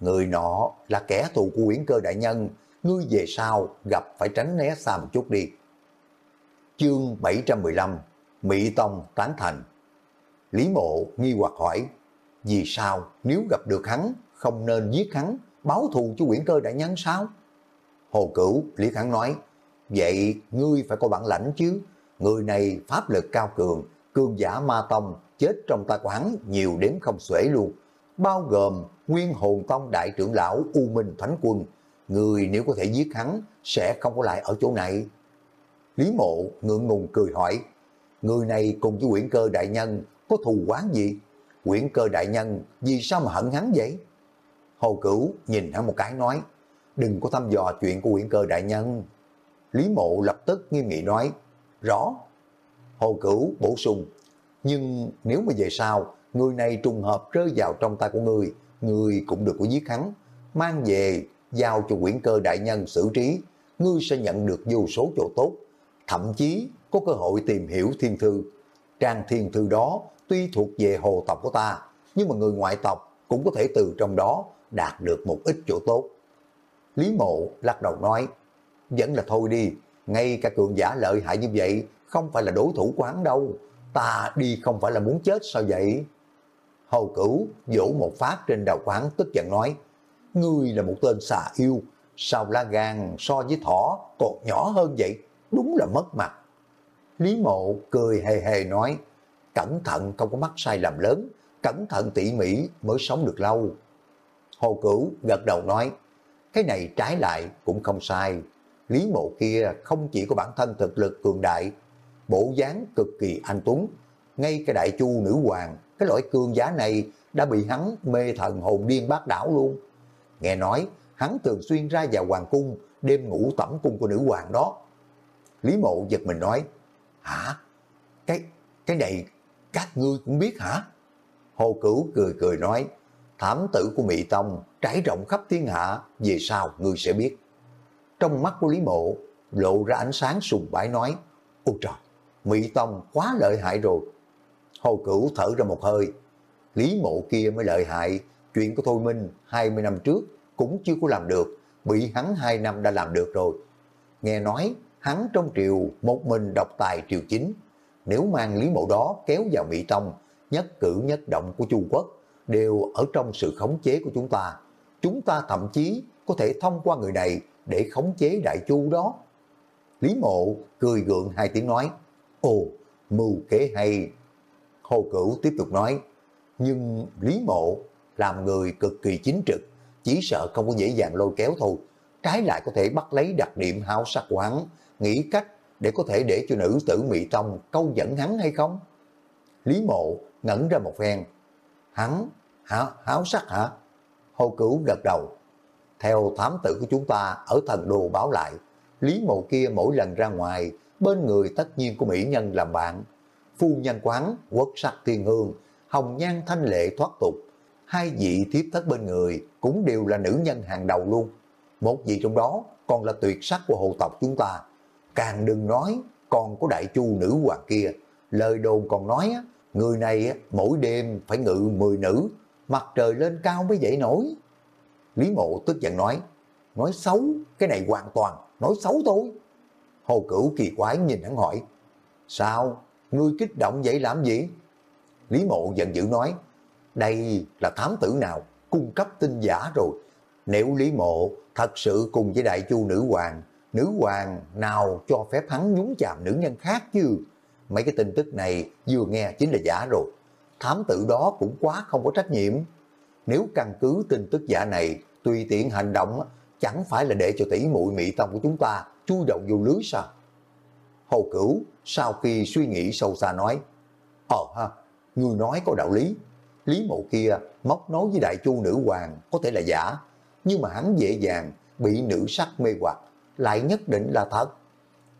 người nọ là kẻ thù của quyển cơ đại nhân, ngươi về sau gặp phải tránh né xa một chút đi. Chương 715 Mỹ Tông tán thành Lý Mộ nghi hoặc hỏi, vì sao nếu gặp được hắn không nên giết hắn, báo thù cho quyển cơ đại nhân sao? Hồ Cửu Lý Khẳng nói, vậy ngươi phải có bản lãnh chứ, người này pháp lực cao cường, cường giả ma tông, chết trong tay quán nhiều đến không xuể luôn, bao gồm nguyên hồn tông đại trưởng lão U Minh Thánh Quân, người nếu có thể giết hắn sẽ không có lại ở chỗ này. Lý Mộ ngượng ngùng cười hỏi, người này cùng với quyển cơ đại nhân có thù quán gì? Quyển cơ đại nhân vì sao mà hận hắn vậy? Hồ Cửu nhìn hắn một cái nói, đừng có thăm dò chuyện của quyển cơ đại nhân. Lý Mộ lập tức nghiêm nghị nói, rõ. Hồ Cửu bổ sung, nhưng nếu mà về sau, người này trùng hợp rơi vào trong tay của người, người cũng được có giết hắn, mang về giao cho quyển cơ đại nhân xử trí, ngươi sẽ nhận được vô số chỗ tốt, thậm chí có cơ hội tìm hiểu thiên thư. Trang thiên thư đó tuy thuộc về hồ tộc của ta, nhưng mà người ngoại tộc cũng có thể từ trong đó đạt được một ít chỗ tốt. Lý mộ lắc đầu nói, vẫn là thôi đi, ngay cả cường giả lợi hại như vậy không phải là đối thủ của hắn đâu, ta đi không phải là muốn chết sao vậy? Hầu cửu vỗ một phát trên đầu của hắn tức giận nói, ngươi là một tên xà yêu, sao la gan so với thỏ còn nhỏ hơn vậy, đúng là mất mặt. Lý mộ cười hề hề nói, cẩn thận không có mắc sai lầm lớn, cẩn thận tỉ mỉ mới sống được lâu. Hồ Cửu gật đầu nói, cái này trái lại cũng không sai. Lý mộ kia không chỉ có bản thân thực lực cường đại, bộ dáng cực kỳ anh tuấn, ngay cái đại chu nữ hoàng, cái loại cương giá này đã bị hắn mê thần hồn điên bác đảo luôn. Nghe nói, hắn thường xuyên ra vào hoàng cung, đêm ngủ tẩm cung của nữ hoàng đó. Lý mộ giật mình nói, hả? Cái, cái này các ngươi cũng biết hả? Hồ Cửu cười cười nói, thám tử của Mỹ Tông trải rộng khắp thiên hạ, về sau ngươi sẽ biết. Trong mắt của Lý Mộ lộ ra ánh sáng sùng bái nói, ôi trời, Mỹ Tông quá lợi hại rồi. Hồ Cửu thở ra một hơi, Lý Mộ kia mới lợi hại, chuyện của Thôi Minh 20 năm trước cũng chưa có làm được, bị hắn 2 năm đã làm được rồi. Nghe nói hắn trong triều một mình độc tài triều chính, nếu mang Lý Mộ đó kéo vào Mỹ Tông, nhất cử nhất động của Trung Quốc đều ở trong sự khống chế của chúng ta. Chúng ta thậm chí có thể thông qua người này để khống chế Đại Chu đó. Lý Mộ cười gượng hai tiếng nói, Ồ, mưu kế hay. Hồ Cửu tiếp tục nói, nhưng Lý Mộ làm người cực kỳ chính trực, chỉ sợ không có dễ dàng lôi kéo thôi. Trái lại có thể bắt lấy đặc điểm háo sắc của hắn, nghĩ cách để có thể để cho nữ tử Mỹ Tông câu dẫn hắn hay không? Lý Mộ ngẩn ra một phen. Hắn, hả, háo sắc hả? Hồ Cửu gật đầu. Theo thám tử của chúng ta ở thần đồ báo lại, Lý Mộ kia mỗi lần ra ngoài, bên người tất nhiên của Mỹ Nhân làm bạn. Phu nhân quán, quốc sắc thiên hương, hồng nhan thanh lệ thoát tục. Hai vị thiếp thất bên người cũng đều là nữ nhân hàng đầu luôn. Một vị trong đó còn là tuyệt sắc của hồ tộc chúng ta. Càng đừng nói, còn có đại chu nữ hoàng kia. Lời đồn còn nói, người này mỗi đêm phải ngự 10 nữ, mặt trời lên cao mới dậy nổi. Lý mộ tức giận nói, nói xấu, cái này hoàn toàn, nói xấu thôi. Hồ Cửu kỳ quái nhìn hắn hỏi, sao, ngươi kích động vậy làm gì? Lý mộ giận dữ nói, đây là thám tử nào, cung cấp tin giả rồi. Nếu Lý mộ thật sự cùng với đại chu nữ hoàng, nữ hoàng nào cho phép hắn nhúng chạm nữ nhân khác chứ? Mấy cái tin tức này vừa nghe chính là giả rồi. Thám tử đó cũng quá không có trách nhiệm. Nếu căn cứ tin tức giả này, tùy tiện hành động, chẳng phải là để cho tỷ muội mỹ tông của chúng ta chui đầu vô lưới sao? Hồ Cửu sau khi suy nghĩ sâu xa nói, Ờ ha, người nói có đạo lý. Lý mộ kia móc nói với đại chu nữ hoàng có thể là giả, nhưng mà hắn dễ dàng bị nữ sắc mê hoặc, lại nhất định là thật.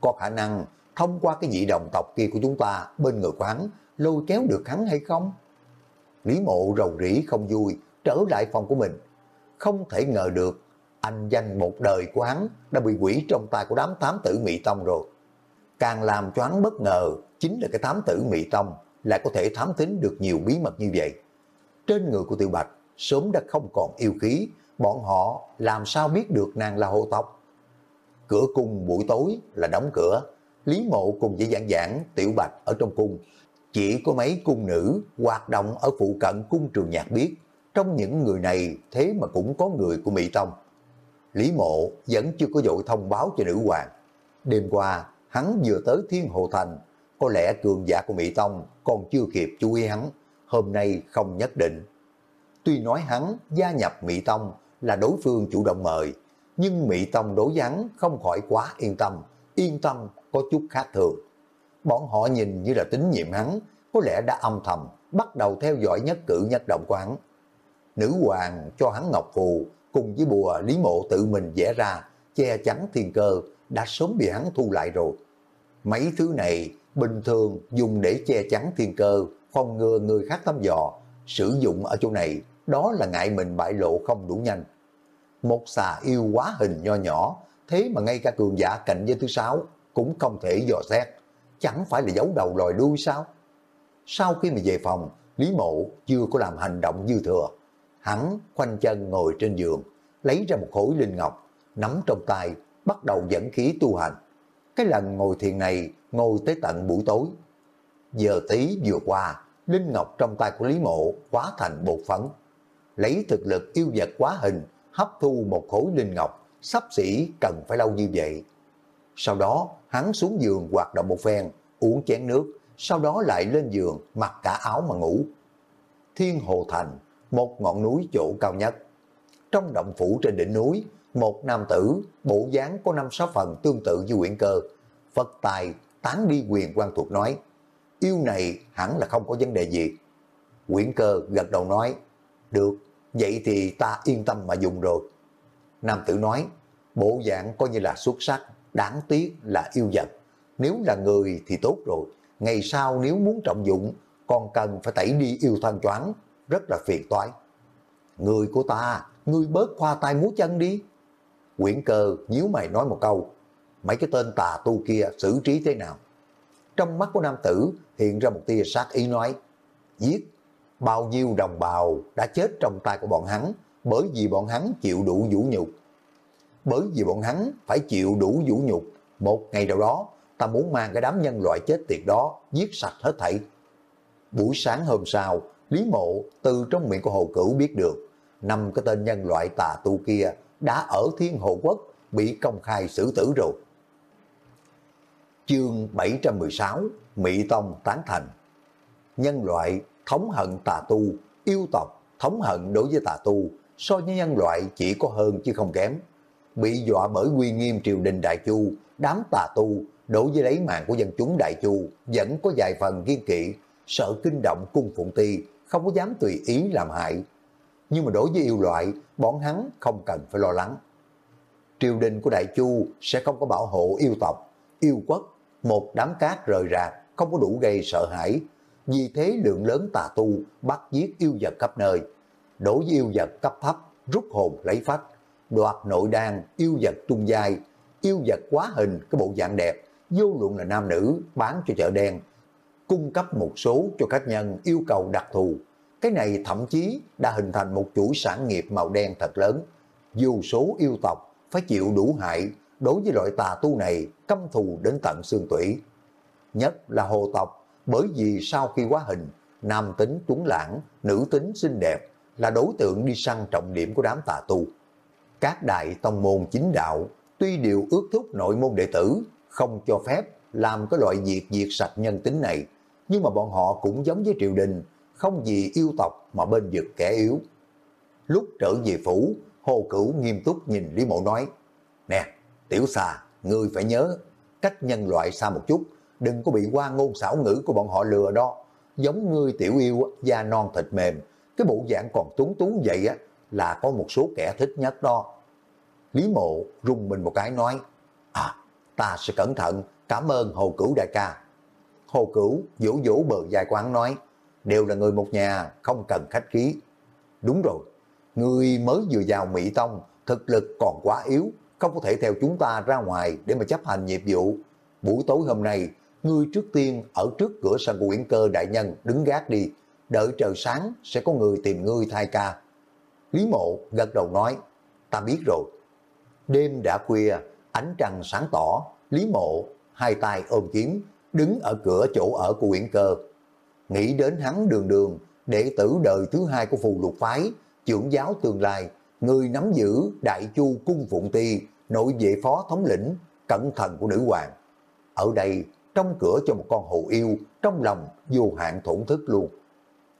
Có khả năng thông qua cái vị đồng tộc kia của chúng ta bên người của hắn lôi kéo được hắn hay không? Lý mộ rầu rĩ không vui, trở lại phòng của mình. Không thể ngờ được, anh danh một đời của hắn đã bị quỷ trong tay của đám thám tử Mỹ Tông rồi. Càng làm cho hắn bất ngờ, chính là cái thám tử Mỹ Tông lại có thể thám tính được nhiều bí mật như vậy. Trên người của Tiểu Bạch sớm đã không còn yêu khí, bọn họ làm sao biết được nàng là hộ tộc. Cửa cung buổi tối là đóng cửa, Lý Mộ cùng với Giảng giảng Tiểu Bạch ở trong cung. Chỉ có mấy cung nữ hoạt động ở phụ cận cung trường nhạc biết, trong những người này thế mà cũng có người của Mỹ Tông. Lý Mộ vẫn chưa có dội thông báo cho nữ hoàng. Đêm qua, hắn vừa tới Thiên Hồ Thành, có lẽ cường giả của Mỹ Tông còn chưa kịp chú ý hắn, hôm nay không nhất định. Tuy nói hắn gia nhập Mỹ Tông là đối phương chủ động mời, nhưng Mỹ Tông đối với không khỏi quá yên tâm, yên tâm có chút khác thường. Bọn họ nhìn như là tín nhiệm hắn, có lẽ đã âm thầm bắt đầu theo dõi nhất cử nhất động của hắn. Nữ hoàng cho hắn ngọc phù cùng với bùa Lý Mộ tự mình vẽ ra, che chắn thiên cơ, đã sớm bị hắn thu lại rồi. Mấy thứ này bình thường dùng để che chắn thiên cơ, phòng ngừa người khác thăm dò, sử dụng ở chỗ này, đó là ngại mình bại lộ không đủ nhanh. Một xà yêu quá hình nho nhỏ, thế mà ngay cả cường giả cạnh với thứ sáu cũng không thể dò xét, chẳng phải là giấu đầu lòi đuôi sao? Sau khi mà về phòng, Lý Mộ chưa có làm hành động dư thừa. Hắn khoanh chân ngồi trên giường, lấy ra một khối linh ngọc, nắm trong tay, bắt đầu dẫn khí tu hành. Cái lần ngồi thiền này ngồi tới tận buổi tối. Giờ tí vừa qua, linh ngọc trong tay của Lý Mộ hóa thành bột phấn. Lấy thực lực yêu vật quá hình, hấp thu một khối linh ngọc, sắp xỉ cần phải lâu như vậy. Sau đó, hắn xuống giường hoạt động một phen, uống chén nước, sau đó lại lên giường, mặc cả áo mà ngủ. Thiên Hồ Thành, một ngọn núi chỗ cao nhất. Trong động phủ trên đỉnh núi, một nam tử, bộ dáng có năm sáu phần tương tự như quyển cơ. Phật tài, tán đi quyền quan thuộc nói, yêu này hẳn là không có vấn đề gì. Quyển cơ gật đầu nói, được, vậy thì ta yên tâm mà dùng rồi. Nam tử nói, bộ dạng coi như là xuất sắc, đáng tiếc là yêu vật. Nếu là người thì tốt rồi, ngày sau nếu muốn trọng dụng, còn cần phải tẩy đi yêu thân choáng, rất là phiền toái. Người của ta, ngươi bớt khoa tay múa chân đi. Quyển cơ nhíu mày nói một câu, mấy cái tên tà tu kia xử trí thế nào? Trong mắt của nam tử hiện ra một tia sát ý nói, giết, bao nhiêu đồng bào đã chết trong tay của bọn hắn bởi vì bọn hắn chịu đủ vũ nhục. Bởi vì bọn hắn phải chịu đủ vũ nhục, một ngày nào đó ta muốn mang cái đám nhân loại chết tiệt đó giết sạch hết thảy. Buổi sáng hôm sau, Lý Mộ từ trong miệng của Hồ Cửu biết được, năm cái tên nhân loại tà tu kia đã ở Thiên Hồ Quốc bị công khai xử tử rồi. Chương 716 Mỹ Tông tán thành Nhân loại thống hận tà tu, yêu tộc thống hận đối với tà tu, so với nhân loại chỉ có hơn chứ không kém. Bị dọa bởi uy nghiêm triều đình Đại Chu, đám tà tu đối với lấy mạng của dân chúng Đại Chu vẫn có vài phần kiên kỵ, sợ kinh động cung phụng ti, không có dám tùy ý làm hại. Nhưng mà đối với yêu loại, bọn hắn không cần phải lo lắng. Triều đình của Đại Chu sẽ không có bảo hộ yêu tộc, yêu quốc, một đám cát rời rạc, không có đủ gây sợ hãi. Vì thế lượng lớn tà tu bắt giết yêu vật khắp nơi. Đối với yêu vật cấp thấp, rút hồn lấy phách, đoạt nội đan, yêu vật trung dài, yêu vật quá hình, cái bộ dạng đẹp, vô luận là nam nữ, bán cho chợ đen, cung cấp một số cho khách nhân yêu cầu đặc thù. Cái này thậm chí đã hình thành một chuỗi sản nghiệp màu đen thật lớn. Dù số yêu tộc phải chịu đủ hại đối với loại tà tu này căm thù đến tận xương tủy. Nhất là hồ tộc, bởi vì sau khi quá hình, nam tính tuấn lãng, nữ tính xinh đẹp là đối tượng đi săn trọng điểm của đám tà tu. Các đại tông môn chính đạo tuy đều ước thúc nội môn đệ tử không cho phép làm cái loại diệt diệt sạch nhân tính này, nhưng mà bọn họ cũng giống với triều đình, không vì yêu tộc mà bên vực kẻ yếu. Lúc trở về phủ, Hồ Cửu nghiêm túc nhìn Lý Mộ nói, Nè, tiểu xà, ngươi phải nhớ, cách nhân loại xa một chút, đừng có bị qua ngôn xảo ngữ của bọn họ lừa đó. Giống ngươi tiểu yêu, da non thịt mềm, cái bộ dạng còn túng túng vậy á, là có một số kẻ thích nhất đó. Lý Mộ rung mình một cái nói, À, ta sẽ cẩn thận, cảm ơn Hồ Cửu đại ca. Hồ Cửu vỗ vỗ bờ dài quán nói, đều là người một nhà, không cần khách khí. Đúng rồi, người mới vừa vào Mỹ Tông, thực lực còn quá yếu, không có thể theo chúng ta ra ngoài để mà chấp hành nhiệm vụ. Buổi tối hôm nay, ngươi trước tiên ở trước cửa sân của uyển Cơ đại nhân đứng gác đi, đợi trời sáng sẽ có người tìm ngươi thay ca. Lý Mộ gật đầu nói, ta biết rồi. Đêm đã khuya, ánh trăng sáng tỏ, Lý Mộ hai tay ôm kiếm, đứng ở cửa chỗ ở của uyển Cơ. Nghĩ đến hắn đường đường, đệ tử đời thứ hai của phù lục phái, trưởng giáo tương lai, người nắm giữ đại chu cung phụng ti, nội vệ phó thống lĩnh, cẩn thận của nữ hoàng. Ở đây, trong cửa cho một con hồ yêu, trong lòng vô hạn thổn thức luôn.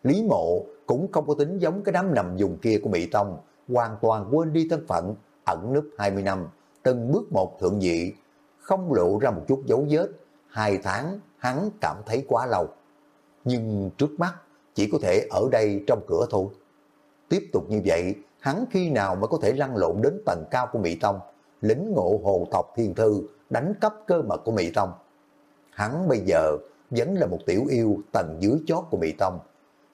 Lý mộ cũng không có tính giống cái đám nằm dùng kia của Mỹ Tông, hoàn toàn quên đi thân phận, ẩn nấp 20 năm, từng bước một thượng dị, không lộ ra một chút dấu vết, hai tháng hắn cảm thấy quá lâu. Nhưng trước mắt chỉ có thể ở đây trong cửa thôi. Tiếp tục như vậy, hắn khi nào mới có thể lăn lộn đến tầng cao của Mỹ Tông, lính ngộ hồ tộc thiên thư, đánh cắp cơ mật của Mỹ Tông. Hắn bây giờ vẫn là một tiểu yêu tầng dưới chót của Mỹ Tông.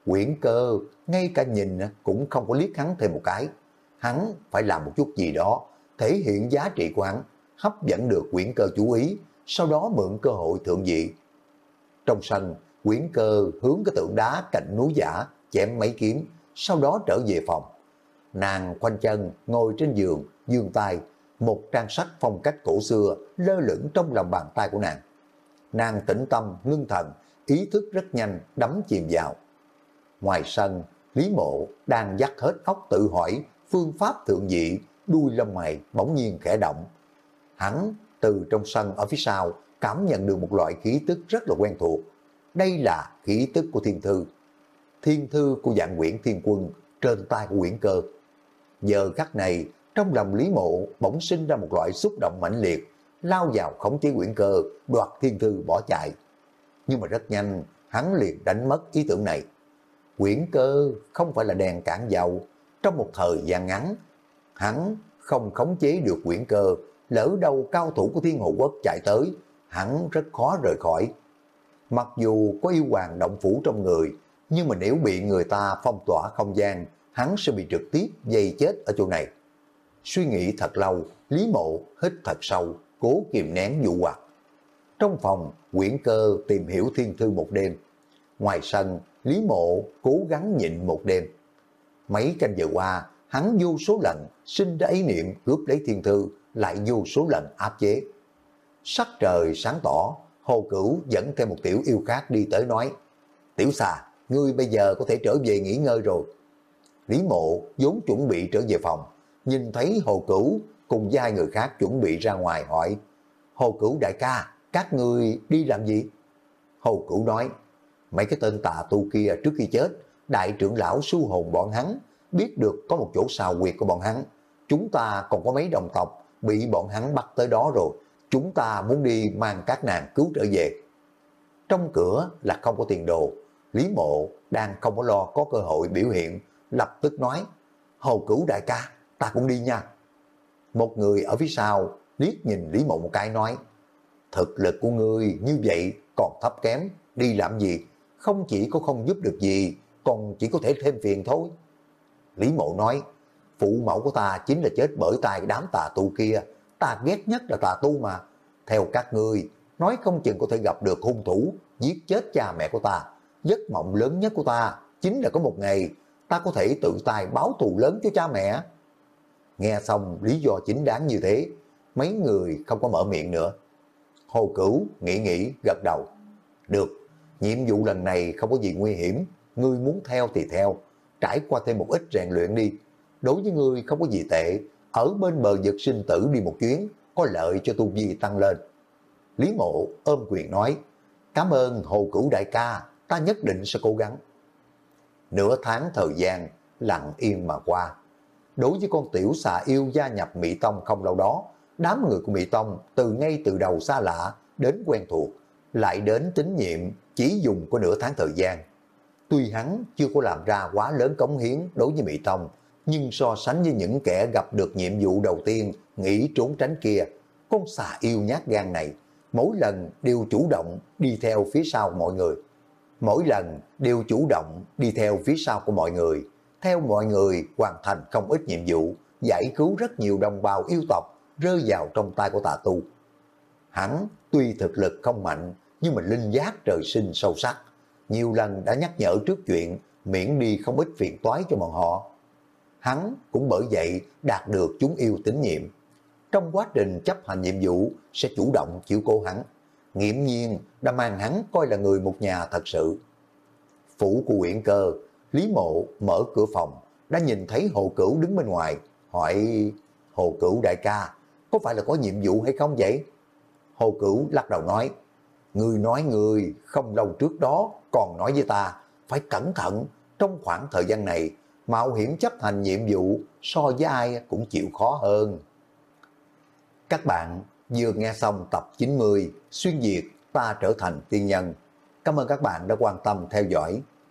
Quyển cơ, ngay cả nhìn cũng không có liếc hắn thêm một cái. Hắn phải làm một chút gì đó, thể hiện giá trị của hắn, hấp dẫn được quyển cơ chú ý, sau đó mượn cơ hội thượng vị. Trong sân, quyển cơ hướng cái tượng đá cạnh núi giả, chém mấy kiếm, sau đó trở về phòng. Nàng khoanh chân, ngồi trên giường, dương tay, một trang sách phong cách cổ xưa lơ lửng trong lòng bàn tay của nàng. Nàng tĩnh tâm, ngưng thần, ý thức rất nhanh, đắm chìm vào. Ngoài sân, Lý Mộ đang dắt hết óc tự hỏi phương pháp thượng dị, đuôi lông mày bỗng nhiên khẽ động. Hắn từ trong sân ở phía sau cảm nhận được một loại khí tức rất là quen thuộc. Đây là khí tức của thiên thư. Thiên thư của dạng quyển thiên quân trên tay của quyển cơ. Giờ khắc này, trong lòng Lý Mộ bỗng sinh ra một loại xúc động mãnh liệt, lao vào khống chế quyển cơ, đoạt thiên thư bỏ chạy. Nhưng mà rất nhanh, hắn liền đánh mất ý tưởng này. Quyển cơ không phải là đèn cản dầu, trong một thời gian ngắn, hắn không khống chế được quyển cơ, lỡ đâu cao thủ của thiên hộ quốc chạy tới, hắn rất khó rời khỏi. Mặc dù có yêu hoàng động phủ trong người, nhưng mà nếu bị người ta phong tỏa không gian, hắn sẽ bị trực tiếp dây chết ở chỗ này. Suy nghĩ thật lâu, Lý Mộ hít thật sâu, cố kiềm nén dụ hoặc. Trong phòng, quyển cơ tìm hiểu thiên thư một đêm. Ngoài sân, Lý Mộ cố gắng nhịn một đêm. Mấy canh giờ qua, hắn vô số lần sinh ra ý niệm cướp lấy thiên thư, lại vô số lần áp chế. Sắc trời sáng tỏ, Hồ Cửu dẫn thêm một tiểu yêu khác đi tới nói, Tiểu xà, ngươi bây giờ có thể trở về nghỉ ngơi rồi. Lý mộ vốn chuẩn bị trở về phòng, nhìn thấy Hồ Cửu cùng với hai người khác chuẩn bị ra ngoài hỏi, Hồ Cửu đại ca, các người đi làm gì? Hồ Cửu nói, mấy cái tên tà tu kia trước khi chết, đại trưởng lão su hồn bọn hắn, biết được có một chỗ xào quyệt của bọn hắn. Chúng ta còn có mấy đồng tộc bị bọn hắn bắt tới đó rồi. Chúng ta muốn đi mang các nàng cứu trở về. Trong cửa là không có tiền đồ. Lý mộ đang không có lo có cơ hội biểu hiện. Lập tức nói, Hồ Cửu đại ca, ta cũng đi nha. Một người ở phía sau liếc nhìn Lý mộ một cái nói, thực lực của ngươi như vậy còn thấp kém, đi làm gì? Không chỉ có không giúp được gì, còn chỉ có thể thêm phiền thôi. Lý mộ nói, phụ mẫu của ta chính là chết bởi tay đám tà tu kia, ta ghét nhất là tà tu mà. Theo các ngươi, nói không chừng có thể gặp được hung thủ, giết chết cha mẹ của ta. Giấc mộng lớn nhất của ta chính là có một ngày ta có thể tự tay báo thù lớn cho cha mẹ. Nghe xong lý do chính đáng như thế, mấy người không có mở miệng nữa. Hồ Cửu nghĩ nghĩ gật đầu. Được, Nhiệm vụ lần này không có gì nguy hiểm, ngươi muốn theo thì theo, trải qua thêm một ít rèn luyện đi. Đối với ngươi không có gì tệ, ở bên bờ vực sinh tử đi một chuyến, có lợi cho tu vi tăng lên. Lý mộ ôm quyền nói, cảm ơn hồ cửu đại ca, ta nhất định sẽ cố gắng. Nửa tháng thời gian, lặng yên mà qua. Đối với con tiểu xà yêu gia nhập Mỹ Tông không lâu đó, đám người của Mỹ Tông từ ngay từ đầu xa lạ đến quen thuộc, lại đến tín nhiệm chỉ dùng có nửa tháng thời gian. Tuy hắn chưa có làm ra quá lớn cống hiến đối với Mỹ Tông, nhưng so sánh với những kẻ gặp được nhiệm vụ đầu tiên nghĩ trốn tránh kia, con xà yêu nhát gan này mỗi lần đều chủ động đi theo phía sau mọi người. Mỗi lần đều chủ động đi theo phía sau của mọi người, theo mọi người hoàn thành không ít nhiệm vụ, giải cứu rất nhiều đồng bào yêu tộc rơi vào trong tay của tà tu. Hắn tuy thực lực không mạnh, nhưng mà linh giác trời sinh sâu sắc, nhiều lần đã nhắc nhở trước chuyện miễn đi không ít phiền toái cho bọn họ. Hắn cũng bởi vậy đạt được chúng yêu tín nhiệm. Trong quá trình chấp hành nhiệm vụ sẽ chủ động chịu cố hắn, nghiễm nhiên đã mang hắn coi là người một nhà thật sự. Phủ của quyển cơ, Lý Mộ mở cửa phòng, đã nhìn thấy Hồ Cửu đứng bên ngoài, hỏi Hồ Cửu đại ca, có phải là có nhiệm vụ hay không vậy? Hồ Cửu lắc đầu nói, Người nói người, không lâu trước đó còn nói với ta, phải cẩn thận, trong khoảng thời gian này, mạo hiểm chấp hành nhiệm vụ so với ai cũng chịu khó hơn. Các bạn vừa nghe xong tập 90 Xuyên Việt ta trở thành tiên nhân. Cảm ơn các bạn đã quan tâm theo dõi.